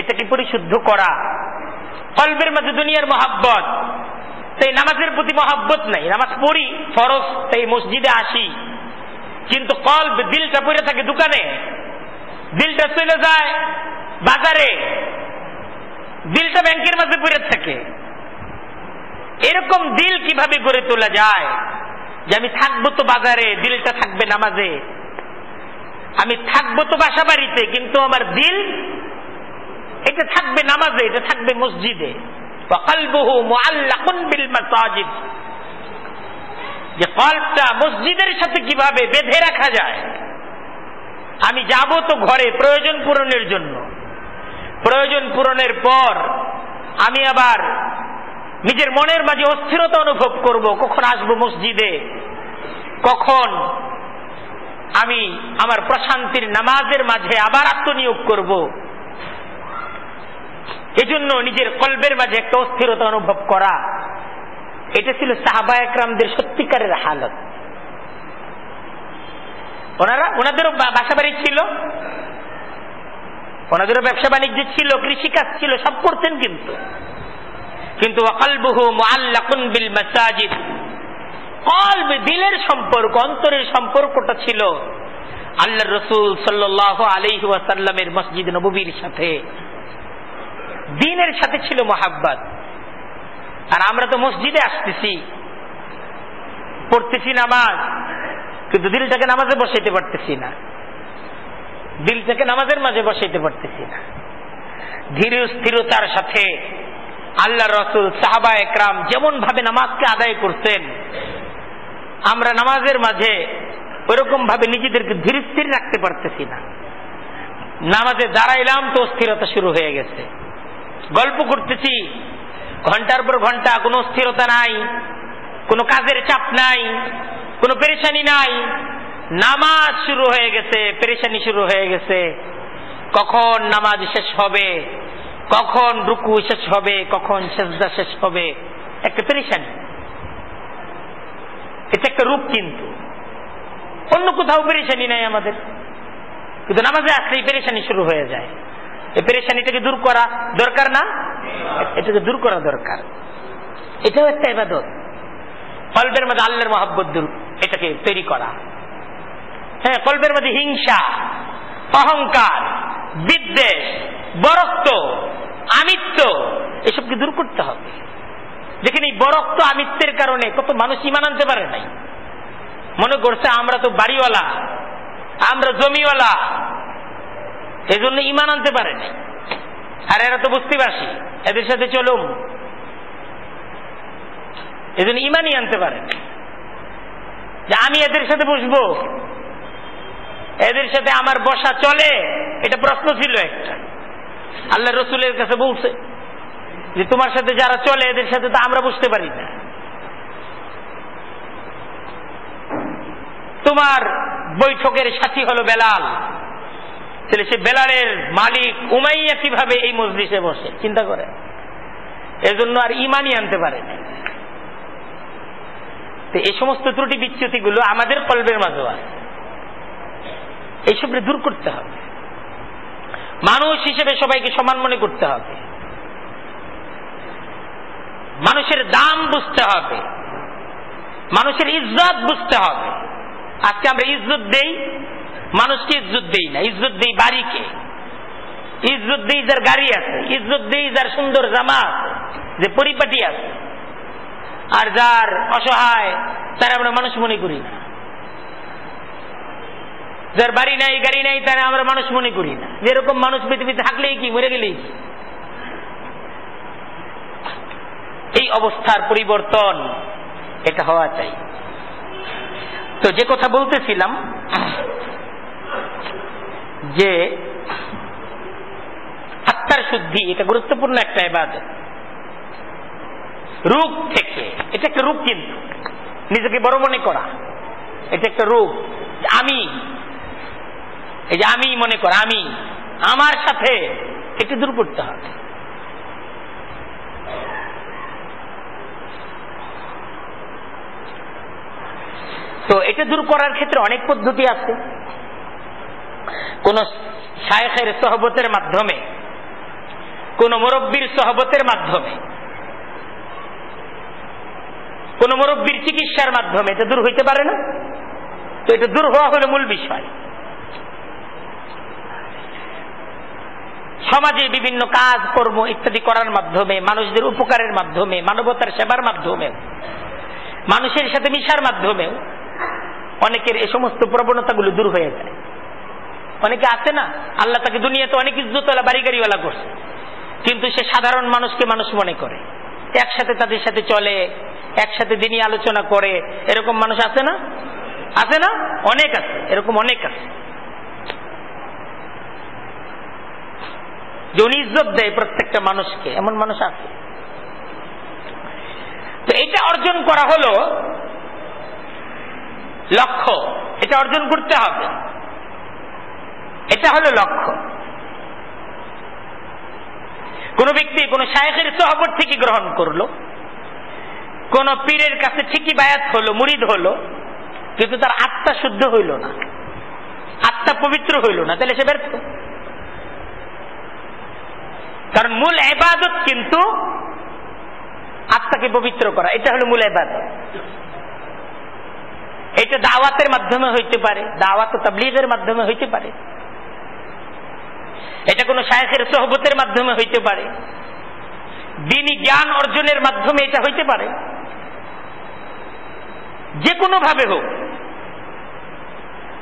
এটাকে পরিশুদ্ধ করা, কল্বের মাঝে দুনিয়ার মহাব্বত, তাই নামাজের প্রতি মহাব্বত নাই। নামাজ পড়ি, ফরজ, তাই মসজিদে আসি। কিন্তু কল্ব, দিলটা পড়ে থাকে দোকানে। দিলটা চলে যায় বাজারে। দিলটা ব্যাংকের মাঝে পড়ে থাকে। এরকম দিল কীভাবে গড়ে তোলা যায়? যে আমি থাকব তো বাজারে, দিলটা থাকবে নামাজে। আমি থাকব তো বাসা বাড়িতে, কিন্তু আমার দিল, এটা থাকবে নামাজে, এটা থাকবে মসজিদে। যে কল্পটা মসজিদের সাথে কীভাবে বেঁধে রাখা যায়? আমি যাব তো ঘরে, প্রয়োজন পূরণের জন্য। প্রয়োজন পূরণের পর আমি আবার নিজের মনের মাঝে অস্থিরতা অনুভব করব, কখন আসব মসজিদে, কখন আমি আমার প্রশান্তির নামাজের মাঝে আবার আত্মনিয়োগ করব। এজন্য নিজের কল্পের মাঝে একটা অস্থিরতা অনুভব করা, এটা ছিল সাহাবা একরামদের সত্যিকারের হালত। ওনারা, ওনাদেরও বাসা বাড়ি ছিল ওনাদেরও ব্যবসা বাণিজ্য ছিল, কৃষিকাজ ছিল, সব করতেন কিন্তু। কিন্তু বিল মাসাজিদ। কলব, দিলের সম্পর্ক, অন্তরের সম্পর্কটা ছিল আল্লাহ রসুল সাল্লাহ আলহি মসজিদ নবীর সাথে। দিনের সাথে ছিল মোহাব্বত। আর আমরা তো মসজিদে আসতেছি, পড়তেছি নামাজ, কিন্তু দিলটাকে নামাজে বসাইতে পারতেছি না। দিলটাকে নামাজের মাঝে বসাইতে পারতেছি না। ধীর স্থিরতার সাথে আল্লাহ রসুল, সাহাবা একরাম যেমন ভাবে নামাজকে আদায় করতেন আমরা নামাজের মাঝে ওইরকম ভাবে নিজেদেরকে ধীর স্থির রাখতে পারতেছি না। নামাজে দাঁড়াইলাম তো স্থিরতা শুরু হয়ে গেছে। গল্প করতেছি, ঘণ্টার পর ঘণ্টা কোনো স্থিরতা নাই, কোনো কাজের চাপ নাই, কোনো পেরেশানি নাই নামাজ শুরু হয়ে গেছে, পেরেশানি শুরু হয়ে গেছে। কখন নামাজ শেষ হবে? কখন রুকু শেষ হবে? কখন সেজদা শেষ হবে? একটা পেরেশানি। এটা একটা রূপ কিন্তু। অন্য কোথাও পেরেশানি নাই আমাদের। কিন্তু নামাজে আসলেই পেরেশানি শুরু হয়ে যায়। এই পেরেশানিটাকে দূর করা দরকার না? এটাকে দূর করা দরকার। এটাও একটা ইবাদত। কল্পের মধ্যে আল্লাহর মহাব্বত দূর। এটাকে তৈরি করা। হ্যাঁ কল্পের মধ্যে হিংসা, অহংকার, বিদ্বেষ, বরক্ত, আমিত্ব এসবকে দূর করতে হবে? দেখেন এই বরক্ত, আমিত্বের কারণে কত মানুষ ইমান আনতে পারে নাই। মনে করছে, আমরা তো বাড়িওয়ালা, আমরা জমিওয়ালা এই জন্য ইমান আনতে পারে নাই। আর এরা তো বুঝতে পারছি এদের সাথে চলুম। এজন্য ইমানই আনতে পারে যে আমি এদের সাথে বসবো এদের সাথে আমার বসা চলে, এটা প্রশ্ন ছিল একটা। আল্লাহ রসুলের কাছে বলছে যে, তোমার সাথে যারা চলে, এদের সাথে তো আমরা বুঝতে পারি না। তোমার বৈঠকের সাথী হলো বেলাল। তাহলে সে বেলালের মালিক উমাইয়া কীভাবে এই মসজিষে বসে, চিন্তা করে? এজন্য আর ইমানই আনতে পারে না। এই সমস্ত ত্রুটি বিচ্যুতি গুলো আমাদের কল্পের মাঝেও আছে। এইসবকে দূর করতে হবে। মানুষ হিসেবে সবাইকে সমান মনে করতে হবে। মানুষের দাম বুঝতে হবে। মানুষের ইজ্জত বুঝতে হবে। আজকে আমরা ইজ্জত দেই, মানুষকে ইজ্জত দেই না। ইজ্জত দেই বাড়িকে। ইজ্জত দেই যার গাড়ি আছে। ইজ্জত দেই যার সুন্দর জামা আছে, যে পরিপাটি আছে। আর যার অসহায়, তার আমরা মানুষ মনে করি না। যার বাড়ি নাই, গাড়ি নাই, তারা আমরা মানুষ মনে করি না। যেরকম মানুষ পৃথিবীতে থাকলেই কি, মরে গেলেই কি? এই অবস্থার পরিবর্তন এটা হওয়া চাই। তো যে কথা বলতেছিলাম, যে আত্মার শুদ্ধি, এটা গুরুত্বপূর্ণ একটা এবাদত রূপ থেকে, এটা একটা রূপ কিন্তু। নিজেকে বড় মনে করা, এটা একটা রূপ। আমি এই যে আমি মনে কর, আমি, আমার সাথে একটু দূর করতে হবে। তো এটা দূর করার ক্ষেত্রে অনেক পদ্ধতি আছে। কোন শায়েখের সহবতের মাধ্যমে, কোন মুরব্বীর সহবতের মাধ্যমে, কোন মুরব্বীর চিকিৎসার মাধ্যমে এটা দূর হইতে পারে না। তো এটা দূর হওয়া হলো মূল বিষয়। সমাজে বিভিন্ন কাজ, কর্ম ইত্যাদি করার মাধ্যমে, মানুষদের উপকারের মাধ্যমে, মানবতার সেবার মাধ্যমে মানুষের সাথে মিশার মাধ্যমেও অনেকের এ সমস্ত প্রবণতাগুলো দূর হয়ে যায়। অনেকে আছে না, আল্লাহ তাকে দুনিয়াতে অনেক ইজ্জতওয়ালা বাড়ি গাড়িওয়ালা করছে, কিন্তু সে সাধারণ মানুষকে মানুষ মনে করে। একসাথে তাদের সাথে চলে, একসাথে দিনই আলোচনা করে, এরকম মানুষ আছে না? আছে না? অনেক আছে, এরকম অনেক আছে। যে ইজ্জত দেয় প্রত্যেকটা মানুষকে, এমন মানুষ আছে। তো এটা অর্জন করা হলো লক্ষ্য, এটা অর্জন করতে হবে। এটা হলো লক্ষ্য। কোন ব্যক্তি কোন শায়েখের সহবত থেকে গ্রহণ করল, কোন পীরের কাছে ঠিকই বায়াত হলো, মুরিদ হলো, কিন্তু তার আত্মা শুদ্ধ হইল না, আত্মা পবিত্র হইল না, তাহলে সে ব্যর্থ। কারণ মূল এবাদত কিন্তু আত্মাকে পবিত্র করা, এটা হলো মূল এবাদত এটা দাওয়াতের মাধ্যমে হইতে পারে, দাওয়াত তাবলিগের মাধ্যমে হইতে পারে। এটা কোন শায়েখের সহবতের মাধ্যমে হইতে পারে। দিনী জ্ঞান অর্জনের মাধ্যমে এটা হইতে পারে। যে কোনো ভাবে হোক,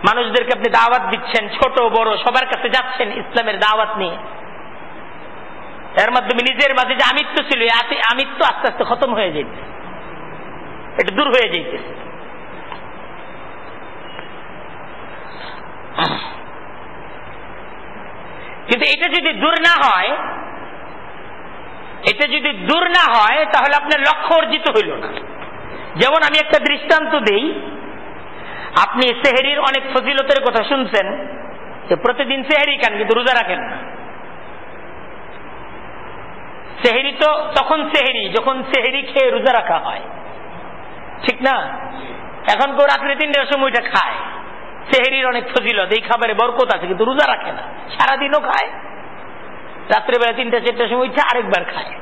মানুষদেরকে আপনি দাওয়াত দিচ্ছেন, ছোট, বড়, সবার কাছে যাচ্ছেন ইসলামের দাওয়াত নিয়ে। এর মাধ্যমে নিজের মাঝে যে আমিত্ব ছিল আমিত্ব আস্তে আস্তে খতম হয়ে যেতে এটা দূর হয়ে যেতেছে কিন্তু এটা যদি দূর না হয়, এটা যদি দূর না হয়, তাহলে আপনার লক্ষ্য অর্জিত হইল না। যেমন আমি একটা দৃষ্টান্ত দেই, আপনি সেহেরির অনেক ফজিলতের কথা শুনছেন, যে প্রতিদিন সেহেরি খান, কিন্তু রোজা রাখেন না। সেহেরি তো তখন সেহেরি, যখন সেহেরি খেয়ে রোজা রাখা হয়। ঠিক না? এখন কেউ রাত্রে তিনটার সময় ওইটা খায়। সেহেরির অনেক ফজিলত, এই খাবারে বরকত আছে, কিন্তু রোজা রাখে না। সারাদিনও খায়। রাত্রেবেলা তিনটা, চারটার সময় ইচ্ছা আরেকবার খায়।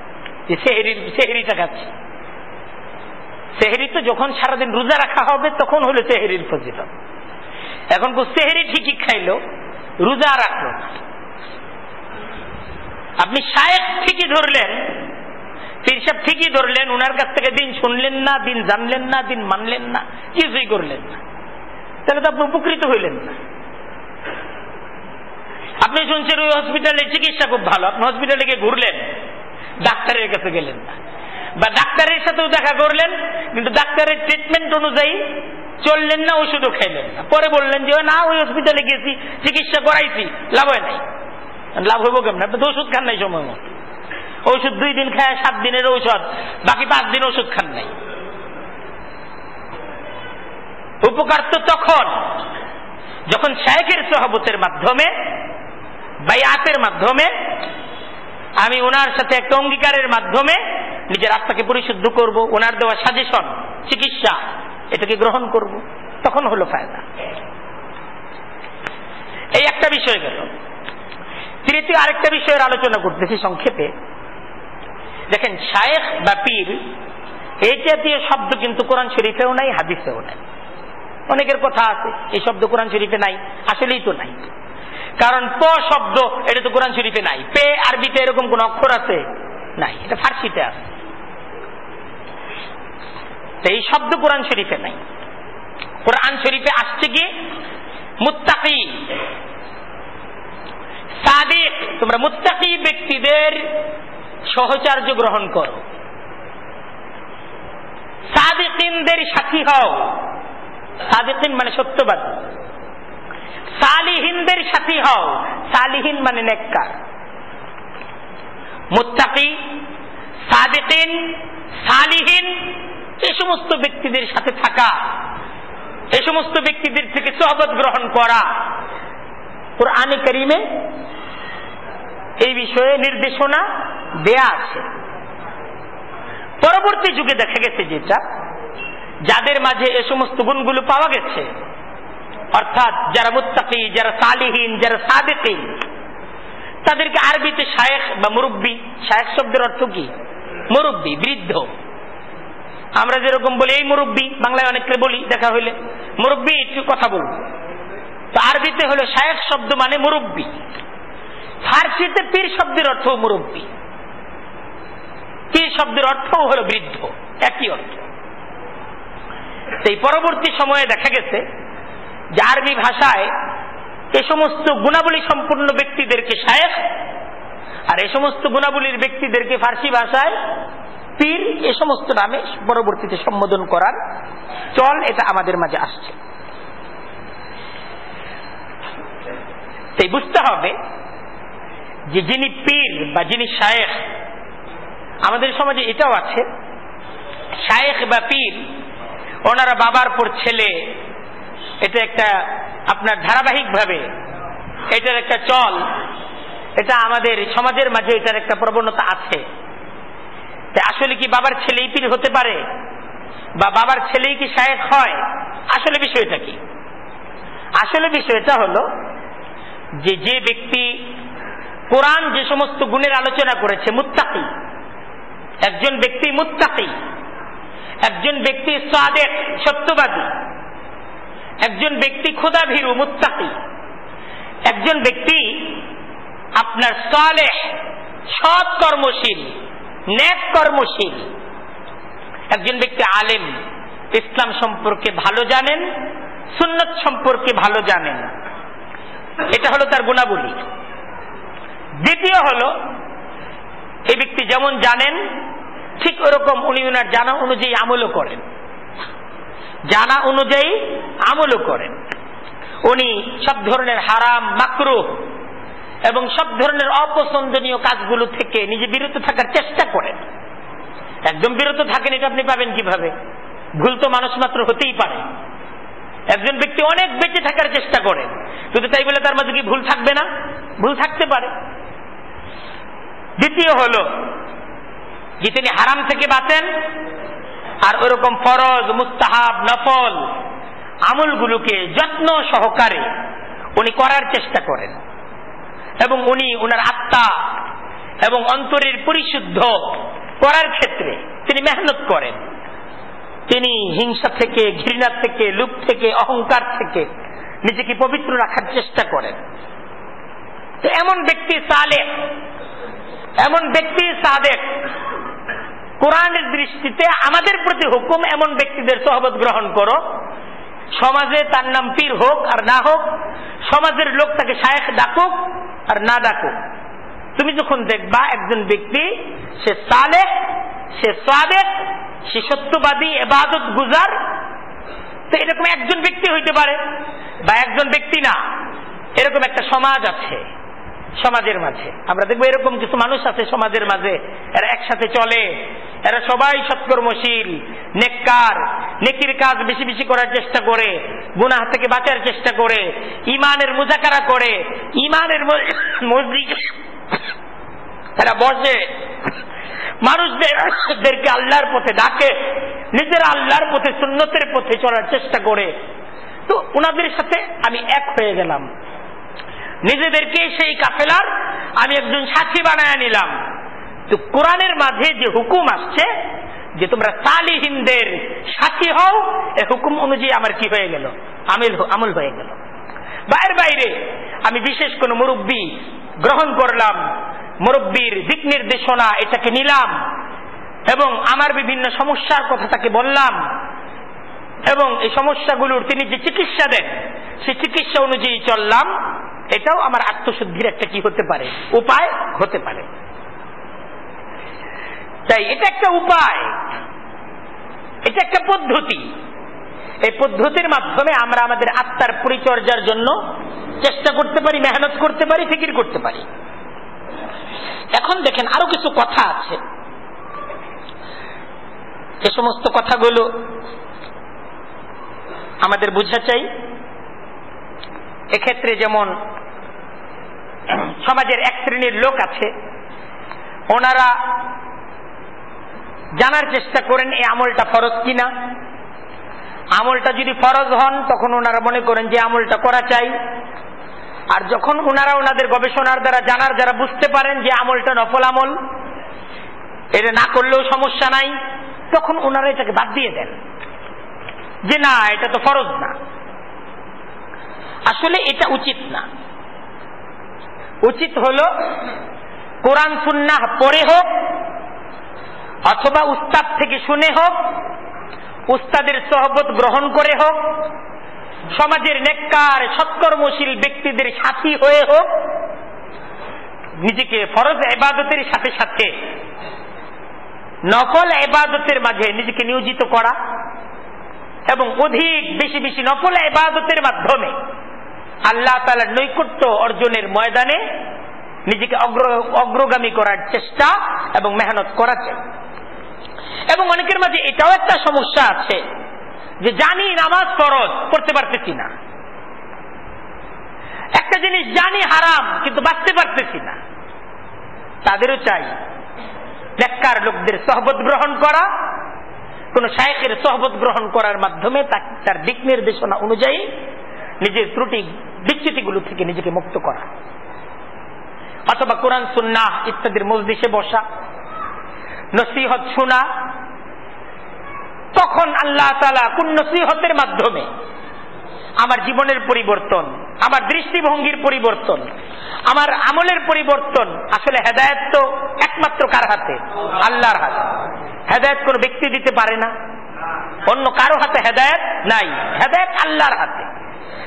যে সেহেরির, সেহেরিটা খাচ্ছে। সেহেরি তো যখন সারাদিন রোজা রাখা হবে, তখন হলো সেহেরির ফজিলত। এখন সেহেরি ঠিকই খাইলো, রোজা রাখল না। আপনি শায়েক ঠিকই ধরলেন পীরসাব ঠিকই ধরলেন, উনার কাছ থেকে দিন শুনলেন না, দিন জানলেন না, দিন মানলেন না, কিছুই করলেন না। তাহলে তো আপনি উপকৃত হইলেন না। আপনি শুনছেন ওই হসপিটালে চিকিৎসা খুব ভালো, আপনি হসপিটালে গিয়ে ঘুরলেন, ডাক্তারের কাছে গেলেন না। বা ডাক্তারের সাথেও দেখা করলেন, কিন্তু ডাক্তারের ট্রিটমেন্ট অনুযায়ী চললেন না, ওষুধও খাইলেন না। পরে বললেন যে, না, ওই হসপিটালে গেছি চিকিৎসা করাইছি লাভ হয় নাই। লাভ হইব কেমন? আপনি তো ওষুধ খান নাই সময় মতো ওষুধ দুই দিন খায়, সাত দিনের ঔষধ। বাকি পাঁচ দিন ওষুধ খান নাই। উপকার তো তখন। যখন শায়কের সহবতের মাধ্যমে বাইয়াতের মাধ্যমে, আমি ওনার সাথে একটা অঙ্গীকারের মাধ্যমে নিজের আত্মাকে পরিশুদ্ধ করব ওনার দেওয়া সাজেশন, চিকিৎসা, এটাকে গ্রহণ করব, তখন হলো ফায়দা। এই একটা বিষয় গেল। তৃতীয় আরেকটা বিষয়ের আলোচনা করতেছি সংক্ষেপে। দেখেন, শায়েখ বা পীর এই জাতীয় শব্দ কিন্তু কোরআন শরীফেও নাই, হাদিসেও নাই। অনেকের কথা আছে, এই শব্দ কোরআন শরীফে নাই, আসলেই তো নাই। কারণ প শব্দ, এটা তো কোরআন শরীফে নাই। পে আরবিতে এরকম কোন অক্ষর আছে? নাই, এটা ফার্সিতে আছে। এই শব্দ কোরআন শরীফে নাই। কোরআন শরীফে আসছে কি? মুত্তাকি সাদিক, তোমরা মুত্তাকি ব্যক্তিদের সহচার্য গ্রহণ করো। সাদিকিনদের সাথী হও। সাদিকিন মানে সত্যবাদী। সালিহিনদের সাথী হও। সালিহিন মানে নেককার। মুত্তাকি, সাদিকিন, সালিহিন এই সমস্ত ব্যক্তিদের সাথে থাকা। এ সমস্ত ব্যক্তিদের থেকে সহবত গ্রহণ করা। কোরআনে করিমে এই বিষয়ে নির্দেশনা দেয়া আছে। পরবর্তী যুগে দেখা গেছে যেটা, যাদের মাঝে এ সমস্ত গুণগুলো পাওয়া গেছে, অর্থাৎ যারা মুত্তাকি, যারা সালিহীন, যারা সাদেকিন তাদেরকে আরবিতে শায়েখ বা মুরব্বী, শায়েখ শব্দের অর্থ কি? মুরব্বী, বৃদ্ধ। আমরা যেরকম বলি, এই মুরব্বী, বাংলায় অনেককে বলি, দেখা হইলে। মুরব্বী, একটু কথা বলব। তো আরবিতে হলো শায়েখ শব্দ মানে মুরব্বী। ফার্সিতে পীর শব্দের অর্থ মুরব্বী। পীর শব্দের অর্থও হলো বৃদ্ধ, একই অর্থ। সেই পরবর্তী সময়ে দেখা গেছে যে আরবি ভাষায় এ সমস্ত গুণাবলী সম্পূর্ণ ব্যক্তিদেরকে শায়েখ আর এ সমস্ত গুণাবলীর ব্যক্তিদেরকে ফার্সি ভাষায় পীর এ সমস্ত নামে পরবর্তীতে সম্বোধন করার চল এটা আমাদের মাঝে আসছে। তাই বুঝতে হবে যে যিনি পীর বা যিনি শায়েখ, আমাদের সমাজে এটাও আছে, শায়েখ বা পীর, ওনারা বাবার পর ছেলে, এটা একটা আপনার ধারাবাহিক ভাবে এটার একটা চল, এটা আমাদের সমাজের মাঝে এটার একটা প্রবণতা আছে। আসলে কি বাবার ছেলেই পীর হতে পারে? বা বাবার ছেলেই কি শায়েক হয়? আসলে বিষয়টা কি? আসলে বিষয়টা হলো যে যে ব্যক্তি কোরআন যে সমস্ত গুণের আলোচনা করেছে, মুত্তাকি। একজন ব্যক্তি মুত্তাকি। একজন ব্যক্তি সাদেক, সত্যবাদী। একজন ব্যক্তি খোদা ভীরু মুত্তাকি। একজন ব্যক্তি আপনার সালেহ, সৎ কর্মশীল, ন্যাক কর্মশীল। একজন ব্যক্তি আলেম, ইসলাম সম্পর্কে ভালো জানেন, সুন্নত সম্পর্কে ভালো জানেন। এটা হলো তার গুণাবলী। দ্বিতীয় হলো, এই ব্যক্তি যেমন জানেন, ঠিক ওরকম উনি ওনার জানা অনুযায়ী আমলও করেন। জানা অনুযায়ী আমলও করেন। উনি সব ধরনের হারাম, মাকরু এবং সব ধরনের অপছন্দনীয় কাজগুলো থেকে নিজে বিরত থাকার চেষ্টা করেন। একদম বিরত থাকেন, এটা আপনি পাবেন কীভাবে? ভুল তো মানুষ মাত্র হতেই পারে। একজন ব্যক্তি অনেক বেঁচে থাকার চেষ্টা করেন কিন্তু তাই বলে তার মাঝে কি ভুল থাকবে না? ভুল থাকতে পারে। দ্বিতীয় হল যে তিনি হারাম থেকে বাঁচেন, আর ওরকম ফরজ, মুস্তাহাব, নফল আমলগুলোকে যত্ন সহকারে উনি করার চেষ্টা করেন। এবং উনি ওনার আত্মা এবং অন্তরের পরিশুদ্ধ করার ক্ষেত্রে তিনি মেহনত করেন। তিনি হিংসা থেকে, ঘৃণা থেকে, লুপ থেকে, অহংকার থেকে নিজেকে পবিত্র রাখার চেষ্টা করেন। তো এমন ব্যক্তি সালে এমন ব্যক্তি সাদেক, কোরআনের দৃষ্টিতে আমাদের প্রতি হুকুম এমন ব্যক্তিদের সহবত গ্রহণ করো। সমাজে তার নাম পীর হোক আর না হোক, সমাজের লোক তাকে শায়েখ ডাকুক আর না ডাকুক। তুমি যখন দেখবা একজন ব্যক্তি, সে সালে সে সাদেক সে সত্যবাদী, এবাদত গুজার। তো এরকম একজন ব্যক্তি হইতে পারে বা একজন ব্যক্তি না। এরকম একটা সমাজ আছে, সমাজের মাঝে। আমরা দেখব এরকম কিছু মানুষ আছে সমাজের মাঝে। এরা একসাথে চলে। এরা সবাই সৎকর্মশীল, নেককার, নেকির কাজ বেশি বেশি করার চেষ্টা করে, গুনাহ থেকে বাঁচার চেষ্টা করে ইমানের মুজাকারা করে ইমানের মসজিদ এরা বসে। মানুষদেরকে আল্লাহর পথে ডাকে, নিজেরা আল্লাহর পথে, সুন্নতের পথে চলার চেষ্টা করে। তো ওনাদের সাথে আমি এক হয়ে গেলাম। নিজেদেরকে সেই কাফেলার আমি একজন সাথী বানায় নিলাম। তো কোরআনের মাঝে যে হুকুম আসছে, যে তোমরা তালিহিনদের সাথী হও, এ হুকুম অনুযায়ী আমার কি হয়ে গেল? আমিল আমল হয়ে গেল। বাইরে বাইরে আমি বিশেষ কোন মুরব্বী গ্রহণ করলাম। মুরব্বীর দিক নির্দেশনা, এটাকে নিলাম। এবং আমার বিভিন্ন সমস্যার কথা তাকে বললাম। এবং এই সমস্যাগুলোর তিনি যে চিকিৎসা দেন, সেই চিকিৎসা অনুযায়ী চললাম। এটাও আমার আত্মশুদ্ধির একটা কি হতে পারে? উপায় হতে পারে। তাই এটা একটা উপায়। এটা একটা পদ্ধতি। এই পদ্ধতির মাধ্যমে আমরা আমাদের আত্মার পরিচর্যার জন্য চেষ্টা করতে পারি, মেহনত করতে পারি, ফিকির করতে পারি। এখন দেখেন আরও কিছু কথা আছে। যে সমস্ত কথাগুলো আমাদের বুঝা চাই। এক্ষেত্রে যেমন সমাজের এক শ্রেণির লোক আছে, ওনারা জানার চেষ্টা করেন এই আমলটা ফরজ কিনা। আমলটা যদি ফরজ হন, তখন ওনারা মনে করেন যে আমলটা করা চাই। আর যখন ওনারা ওনাদের গবেষণার দ্বারা জানার যারা বুঝতে পারেন যে আমলটা নফল আমল এটা না করলেও সমস্যা নাই, তখন ওনারা এটাকে বাদ দিয়ে দেন। যে না, এটা তো ফরজ না। আসলে এটা উচিত না। উচিত হল কোরআন সুন্নাহ পরে হোক, অথবা উস্তাদ থেকে শুনে হোক, উস্তাদের সহবত গ্রহণ করে হোক সমাজের নেককার, সৎকর্মশীল ব্যক্তিদের সাথী হয়ে হোক, নিজেকে ফরজ এবাদতের সাথে সাথে নকল এবাদতের মাঝে নিজেকে নিয়োজিত করা এবং অধিক বেশি বেশি নকল এবাদতের মাধ্যমে আল্লাহ তালার নৈকট্য অর্জনের ময়দানে নিজেকে অগ্রগামী করার চেষ্টা এবং মেহনত করা চাই। এবং অনেকের মাঝে এটাও একটা সমস্যা আছে। যে জানি নামাজ ফরজ করতে পারতেছি না একটা জিনিস জানি হারাম, কিন্তু বাঁচতে পারতেছি না তাদেরও চাই নেককার লোকদের সহবত গ্রহণ করা, কোন শায়কের সহবত গ্রহণ করার মাধ্যমে তার দিক নির্দেশনা অনুযায়ী নিজের ত্রুটি, বিচ্যুতিগুলো থেকে নিজেকে মুক্ত করা। অথবা কোরআন সুন্না ইত্যাদির মসজিষে বসা, নসিহত শোনা তখন আল্লাহ তালা কোন নসিহতের মাধ্যমে আমার জীবনের পরিবর্তন, আমার দৃষ্টিভঙ্গির পরিবর্তন, আমার আমলের পরিবর্তন আসলে হেদায়ত তো একমাত্র কার হাতে? আল্লাহর হাতে। হেদায়ত কোন ব্যক্তি দিতে পারে না। অন্য কারও হাতে হেদায়ত নাই। হেদায়ত আল্লাহর হাতে।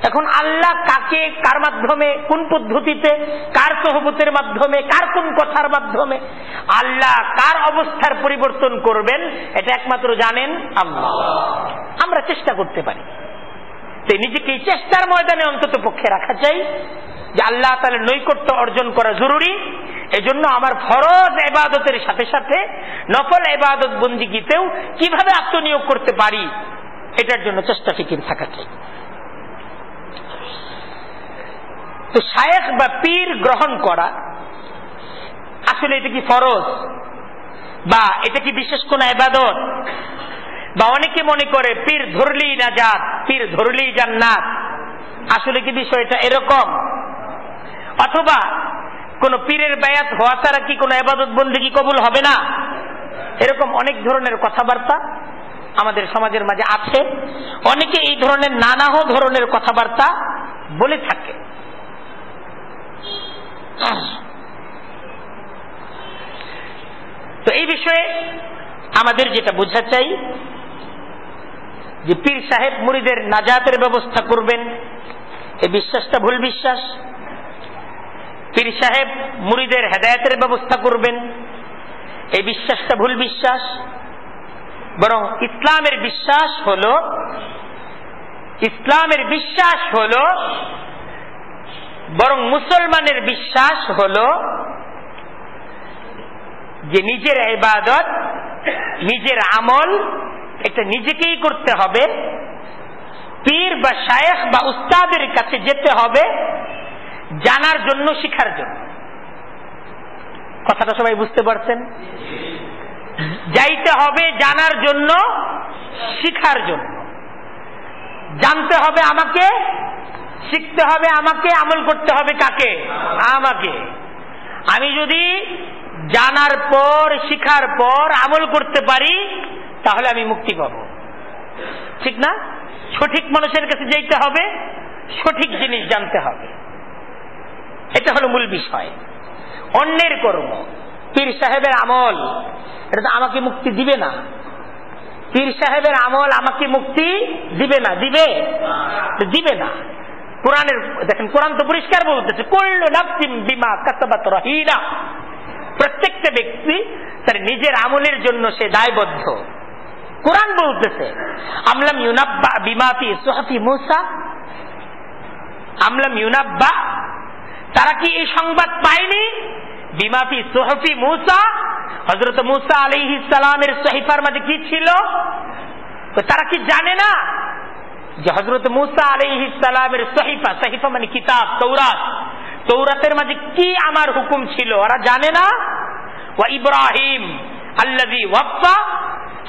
এখন আল্লাহ কাকে, কার মাধ্যমে, কোন পদ্ধতিতে, কার সহবতের মাধ্যমে, কার কোন কথার মাধ্যমে আল্লাহ কার অবস্থার পরিবর্তন করবেন, এটা একমাত্র জানেন আল্লাহ। আমরা চেষ্টা করতে পারি। তাই নিজেকে চেষ্টার ময়দানে অন্তত পক্ষে রাখা চাই যে আল্লাহ তাহলে নৈকট্য অর্জন করা জরুরি। এজন্য আমার ফরজ এবাদতের সাথে সাথে নফল এবাদত বন্দিগিতেও কীভাবে আত্মনিয়োগ করতে পারি, এটার জন্য চেষ্টা ফিকির থাকা চাই। তো শায়েখ বা পীর গ্রহণ করা, আসলে এটা কি ফরজ? বা এটা কি বিশেষ কোন এবাদত বা অনেকে মনে করে, পীর ধরলেই না যাত পীর ধরলেই জান্নাত। আসলে কি বিষয়টা এরকম? অথবা কোন পীরের ব্যয়াত হওয়া ছাড়া কি কোন এবাদত বন্দি কি কবুল হবে না? এরকম অনেক ধরনের কথাবার্তা আমাদের সমাজের মাঝে আছে। অনেকে এই ধরনের নানাহ ধরনের কথাবার্তা বলে থাকে। তো এই বিষয়ে আমাদের যেটা বোঝা চাই, যে পীর সাহেব মুড়িদের নাজাতের ব্যবস্থা করবেন এই বিশ্বাসটা ভুল বিশ্বাস। পীর সাহেব মুড়িদের হেদায়তের ব্যবস্থা করবেন এই বিশ্বাসটা ভুল বিশ্বাস। বরং ইসলামের বিশ্বাস হল, ইসলামের বিশ্বাস হল বরং মুসলমানের বিশ্বাস হল যে নিজের ইবাদত, নিজের আমল, এটা নিজেকেই করতে হবে। পীর বা শায়েখ বা উস্তাদের কাছে যেতে হবে জানার জন্য, শিখার জন্য। কথাটা সবাই বুঝতে পারছেন? যাইতে হবে জানার জন্য, শিখার জন্য। জানতে হবে আমাকে শিখতে হবে আমাকে, আমল করতে হবে কাকে? আমাকে। আমি যদি জানার পর, শিখার পর আমল করতে পারি, তাহলে আমি মুক্তি পাব। ঠিক না? সঠিক মানুষের কাছে যেতে হবে, সঠিক জিনিস জানতে হবে। এটা হলো মূল বিষয়। অন্যের কর্ম। পীর সাহেবের আমল, এটা তো আমাকে মুক্তি দিবে না। পীর সাহেবের আমল আমাকে মুক্তি দিবে না। দিবে? দিবে না। কোরআনের, দেখেন, কোরআন তো পরিষ্কার বলতেছে করল নাফসিম বিমা কাসাবাত রহিনা প্রত্যেকটা ব্যক্তি তার নিজের আমলের জন্য সে দায়বদ্ধ। কোরআন বলতেছে, আমলাম ইউনাব্বা বিমাফি সোহাফি মুসা। আমলাম ইউনাব্বা, তারা কি এই সংবাদ পায়নি? বিমাফি সোহফি মুসা হজরত মুসা আলী ইসালামের সহিফার মাঝে কি ছিল? তারা কি জানে না? যে হজরত মুসা আলী ইসালামের সহিফা সহিফা মানে কিতাব তৌরাত তৌরাতের মাঝে কি আমার হুকুম ছিল? ওরা জানে না? ও ইব্রাহিম আল্লাদি ওয়াপ্পা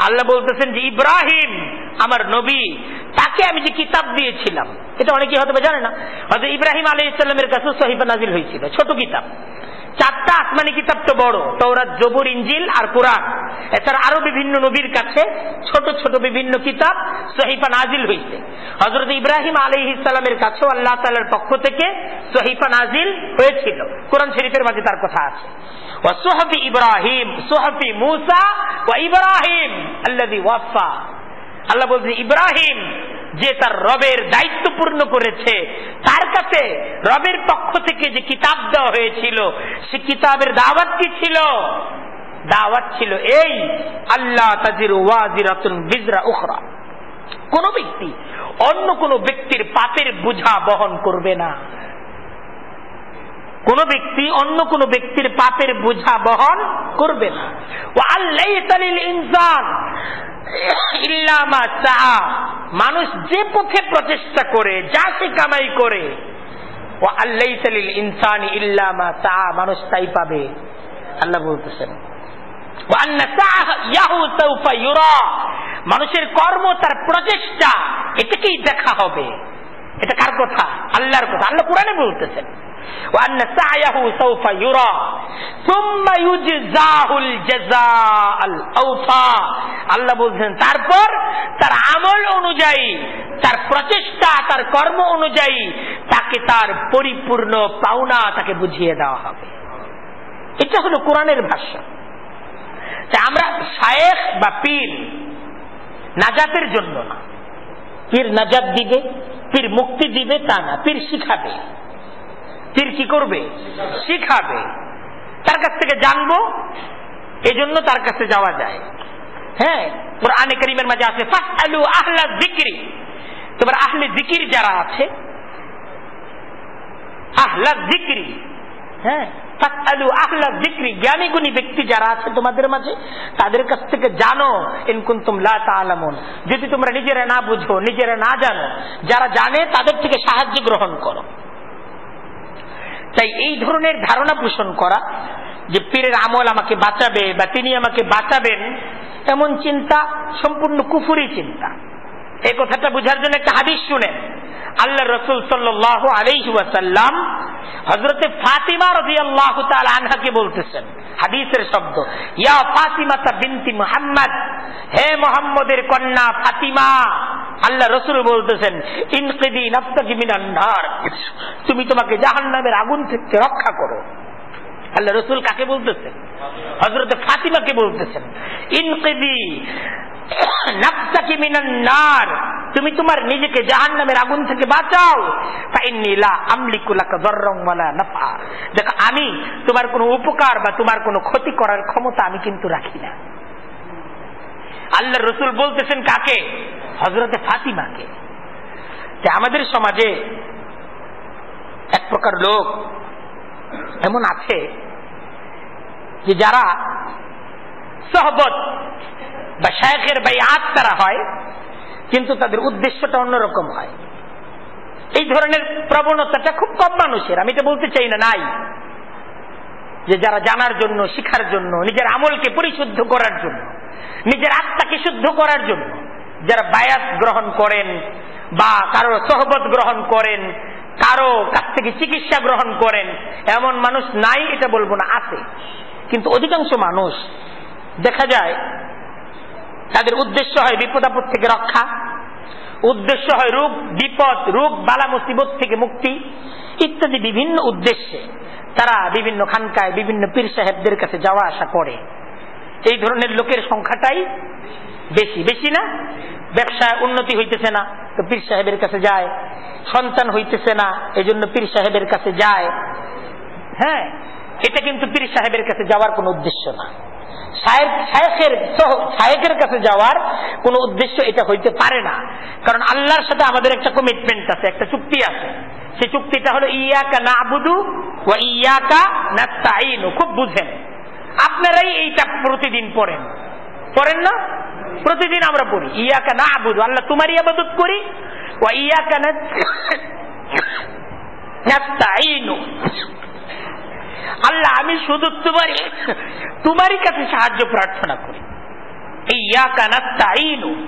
আল্লাহ বলতেছেন যে, ইব্রাহিম আমার নবী, তাকে আমি যে কিতাব দিয়েছিলাম। এটা অনেকে হয়তো জানে না। হয়তো ইব্রাহিম আলী ইসলামের কাছে সহিফা নাজিল হয়েছিল, ছোট কিতাব। চারটা আসমানি কিতাব তো বড় তৌরাত জবুর ইঞ্জিল আর কোরআন। এছাড়া আরও বিভিন্ন নবীর কাছে ছোট ছোট বিভিন্ন কিতাব সহিফা নাজিল হয়েছে হজরত ইব্রাহিম আলী ইসলামের কাছেও আল্লাহ তালার পক্ষ থেকে সহিফা নাজিল হয়েছিল। কোরআন শরীফের মাঝে তার কথা আছে। সোহফি ইব্রাহিম, সোহফি মুসা ও ইব্রাহিম আল্লাদি ওয়াফা। আল্লাহ বলছে, ইব্রাহিম যে তার রবের দায়িত্ব পূর্ণ করেছে, তার কাছে রবের পক্ষ থেকে যে কিতাব দেওয়া হয়েছিল, সে কিতাবের দাওয়াত কি ছিল? দাওয়াত ছিল এই আল্লাহ তাজির ওয়াজিরাতুন বিজরা উখরা। কোন ব্যক্তি, অন্য কোন ব্যক্তির পাপের বোঝা বহন করবে না। কোন ব্যক্তি অন্য কোন ব্যক্তির পাপের বোঝা বহন করবে না। মানুষ যে পথে প্রচেষ্টা করে, যা সে কামাই করে ও আল্লাহ ইনসান ইল্লামা চা মানুষ তাই পাবে। আল্লাহ বলতেছেন মানুষের কর্ম, তার প্রচেষ্টা, এটাকেই দেখা হবে। এটা কার কথা? আল্লাহর কথা। আল্লাহ কোরআনে বলতেছেন وأن سعيه سوف يرى ثم يجزاه الجزاء الأوفى আল্লাহ বলছেন তারপর তার আমল অনুযায়ী তার প্রচেষ্টা তার কর্ম অনুযায়ী তাকে তার পরিপূর্ণ পাওনা তাকে বুঝিয়ে দেওয়া হবে এটা হলো কোরআনের ভাষা আমরা শায়েখ বা পীর নাজাতের জন্য না পীর নাজাত দিবে পীর মুক্তি দিবে তা না পীর শিখাবে পীর কি করবে? শিখাবে। তার কাছ থেকে জানব, এজন্য তার কাছে যাওয়া যায়। হ্যাঁ কোরআনে করিমের মাঝে আছে, ফাসআলু আহলা যিকরি। তোমার আহলে জিকির যারা আছে, আহলা যিকরি। হ্যাঁ ফাসআলু আহলা যিকরি। জ্ঞানী গুণী ব্যক্তি যারা আছে তোমাদের মাঝে, তাদের কাছ থেকে জানো, ইন কুনতুম লা যদি তোমরা নিজেরা না বুঝো, নিজেরা না জানো, যারা জানে তাদের থেকে সাহায্য গ্রহণ করো। তাই এই ধরনের ধারণা পোষণ করা যে পীরের আমল আমাকে বাঁচাবে বা তিনি আমাকে বাঁচাবেন, এমন চিন্তা সম্পূর্ণ কুফুরি চিন্তা। এই কথাটা বোঝার জন্য একটা হাদিস শুনেন। আল্লাহ রসুল সাল্লাহ আলাইসাল্লাম হজরতে ফাতিমা রবি আল্লাহ আনহাকে বলতেছেন, হাদিসের শব্দ, ইয়া ফাতিমাতা বিনতি মুহাম্মদ, হে মোহাম্মদের কন্যা ফাতিমা। আল্লাহ রসুল বলতেছেন ইনকিদি নাফতাকি তুমি তোমাকে জাহান্নামের আগুন থেকে রক্ষা করো। আল্লাহ রসুল কাকে বলতেছেন? হজরত ফাতিমাকে বলতেছেন ইনকিদি তুমি তোমার নিজেকে জাহান্নামের আগুন থেকে বাঁচাও। দেখো, আমি তোমার কোনো উপকার বা তোমার কোনো ক্ষতি করার ক্ষমতা আমি কিন্তু রাখি না। আল্লাহ রসুল বলতেছেন কাকে? হজরতে ফাতিমাকে। যে আমাদের সমাজে এক প্রকার লোক এমন আছে যে যারা সহবত বা শায়খের বাই আত্মারা হয়, কিন্তু তাদের উদ্দেশ্যটা অন্যরকম হয়। এই ধরনের প্রবণতাটা খুব কম মানুষের। আমি তো বলতে চাই না, নাই। যে যারা জানার জন্য, শিখার জন্য, নিজের আমলকে পরিশুদ্ধ করার জন্য, নিজের আত্মাকে শুদ্ধ করার জন্য, যারা বায়াত গ্রহণ করেন বা কারও সহবত গ্রহণ করেন, কারও কাছ থেকে চিকিৎসা গ্রহণ করেন, এমন মানুষ নাই, এটা বলব না, আছে। কিন্তু অধিকাংশ মানুষ, দেখা যায় তাদের উদ্দেশ্য হয় বিপদ আপদ থেকে রক্ষা। উদ্দেশ্য হয় রোগ, বিপদ, রোগ, বালা, মুসিবত থেকে মুক্তি। ইত্যাদি বিভিন্ন উদ্দেশ্যে তারা বিভিন্ন খানকায়, বিভিন্ন পীর সাহেবদের কাছে যাওয়া আসা করে। এই ধরনের লোকের সংখ্যাটাই বেশি। বেশি না, ব্যবসায় উন্নতি হইতেছে না, তো পীর সাহেবের কাছে যায়। সন্তান হইতেছে না এই জন্য পীর সাহেবের কাছে যায়। হ্যাঁ এটা কিন্তু পীর সাহেবের কাছে যাওয়ার কোনো উদ্দেশ্য না। শায়েকের কাছে যাওয়ার কোন উদ্দেশ্য এটা হইতে পারে না। কারণ আল্লাহর সাথে আমাদের একটা কমিটমেন্ট আছে, একটা চুক্তি আছে। চুক্তিটা হলো, ইয়াকা না ইয়াকা না খুব বুঝেন। আপনারাই এইটা প্রতিদিন পড়েন। পড়েন না? প্রতিদিন আমরা পড়ি। ইয়াকা না আবুদু আল্লাহ তোমারই আবাদত করি। ইয়াকা না আল্লাহ, আমি শুধু তোমারই তোমারই কাছে সাহায্য প্রার্থনা করি। ইয়াকা নাস্তাইনু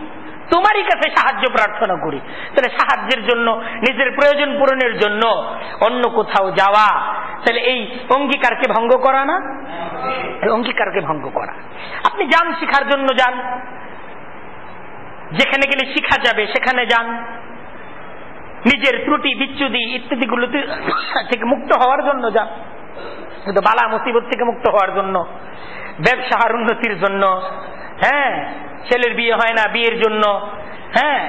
তোমারই কাছে সাহায্য প্রার্থনা করি। তাহলে সাহায্যের জন্য, নিজের প্রয়োজন পূরণের জন্য অন্য কোথাও যাওয়া, তাহলে এই অঙ্গীকারকে ভঙ্গ করা না? অঙ্গীকারকে ভঙ্গ করা। আপনি যান, শিখার জন্য যান। যেখানে গেলে শিখা যাবে, সেখানে যান। নিজের ত্রুটি বিচ্ছুদি ইত্যাদিগুলো থেকে মুক্ত হওয়ার জন্য যান। কিন্তু বালা মুসিবত থেকে মুক্ত হওয়ার জন্য, ব্যবসার উন্নতির জন্য হ্যাঁ ছেলের বিয়ে হয় না, বিয়ের জন্য হ্যাঁ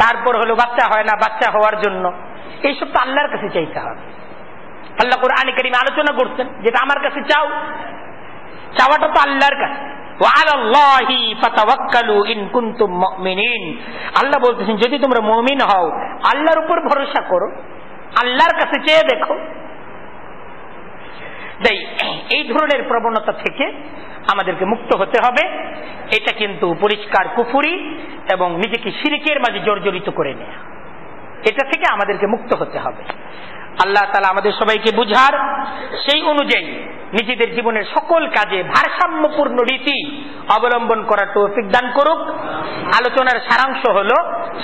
তারপর হলো বাচ্চা হয় না, বাচ্চা হওয়ার জন্য। এইসব তো আল্লাহর কাছে চাইতে হবে। আল্লাহ করে আনি করিম আলোচনা করছেন, যেটা আমার কাছে চাও, চাওয়াটা তো আল্লাহর কাছে। আল্লাহ বলতেছেন, যদি তোমরা মমিন হও, আল্লাহর উপর ভরসা করো, আল্লাহর কাছে চেয়ে দেখো তাই এই ধরনের প্রবণতা থেকে আমাদেরকে মুক্ত হতে হবে। এটা কিন্তু পরিষ্কার কুফুরি এবং নিজেকে সিরিকের মাঝে জর্জরিত করে নেয়া। এটা থেকে আমাদেরকে মুক্ত হতে হবে। আল্লাহ তালা আমাদের সবাইকে বুঝার সেই অনুযায়ী নিজেদের জীবনের সকল কাজে ভারসাম্যপূর্ণ রীতি অবলম্বন করার তৌফিক দান করুক। আলোচনার সারাংশ হল,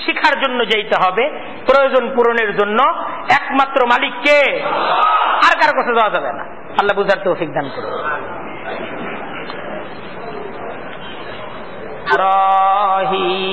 শিখার জন্য যেতে হবে, প্রয়োজন পূরণের জন্য একমাত্র মালিককে আর কারও কথা দেওয়া যাবে না। আল্লাহ বুঝার তৌফিক দান করুক। রহি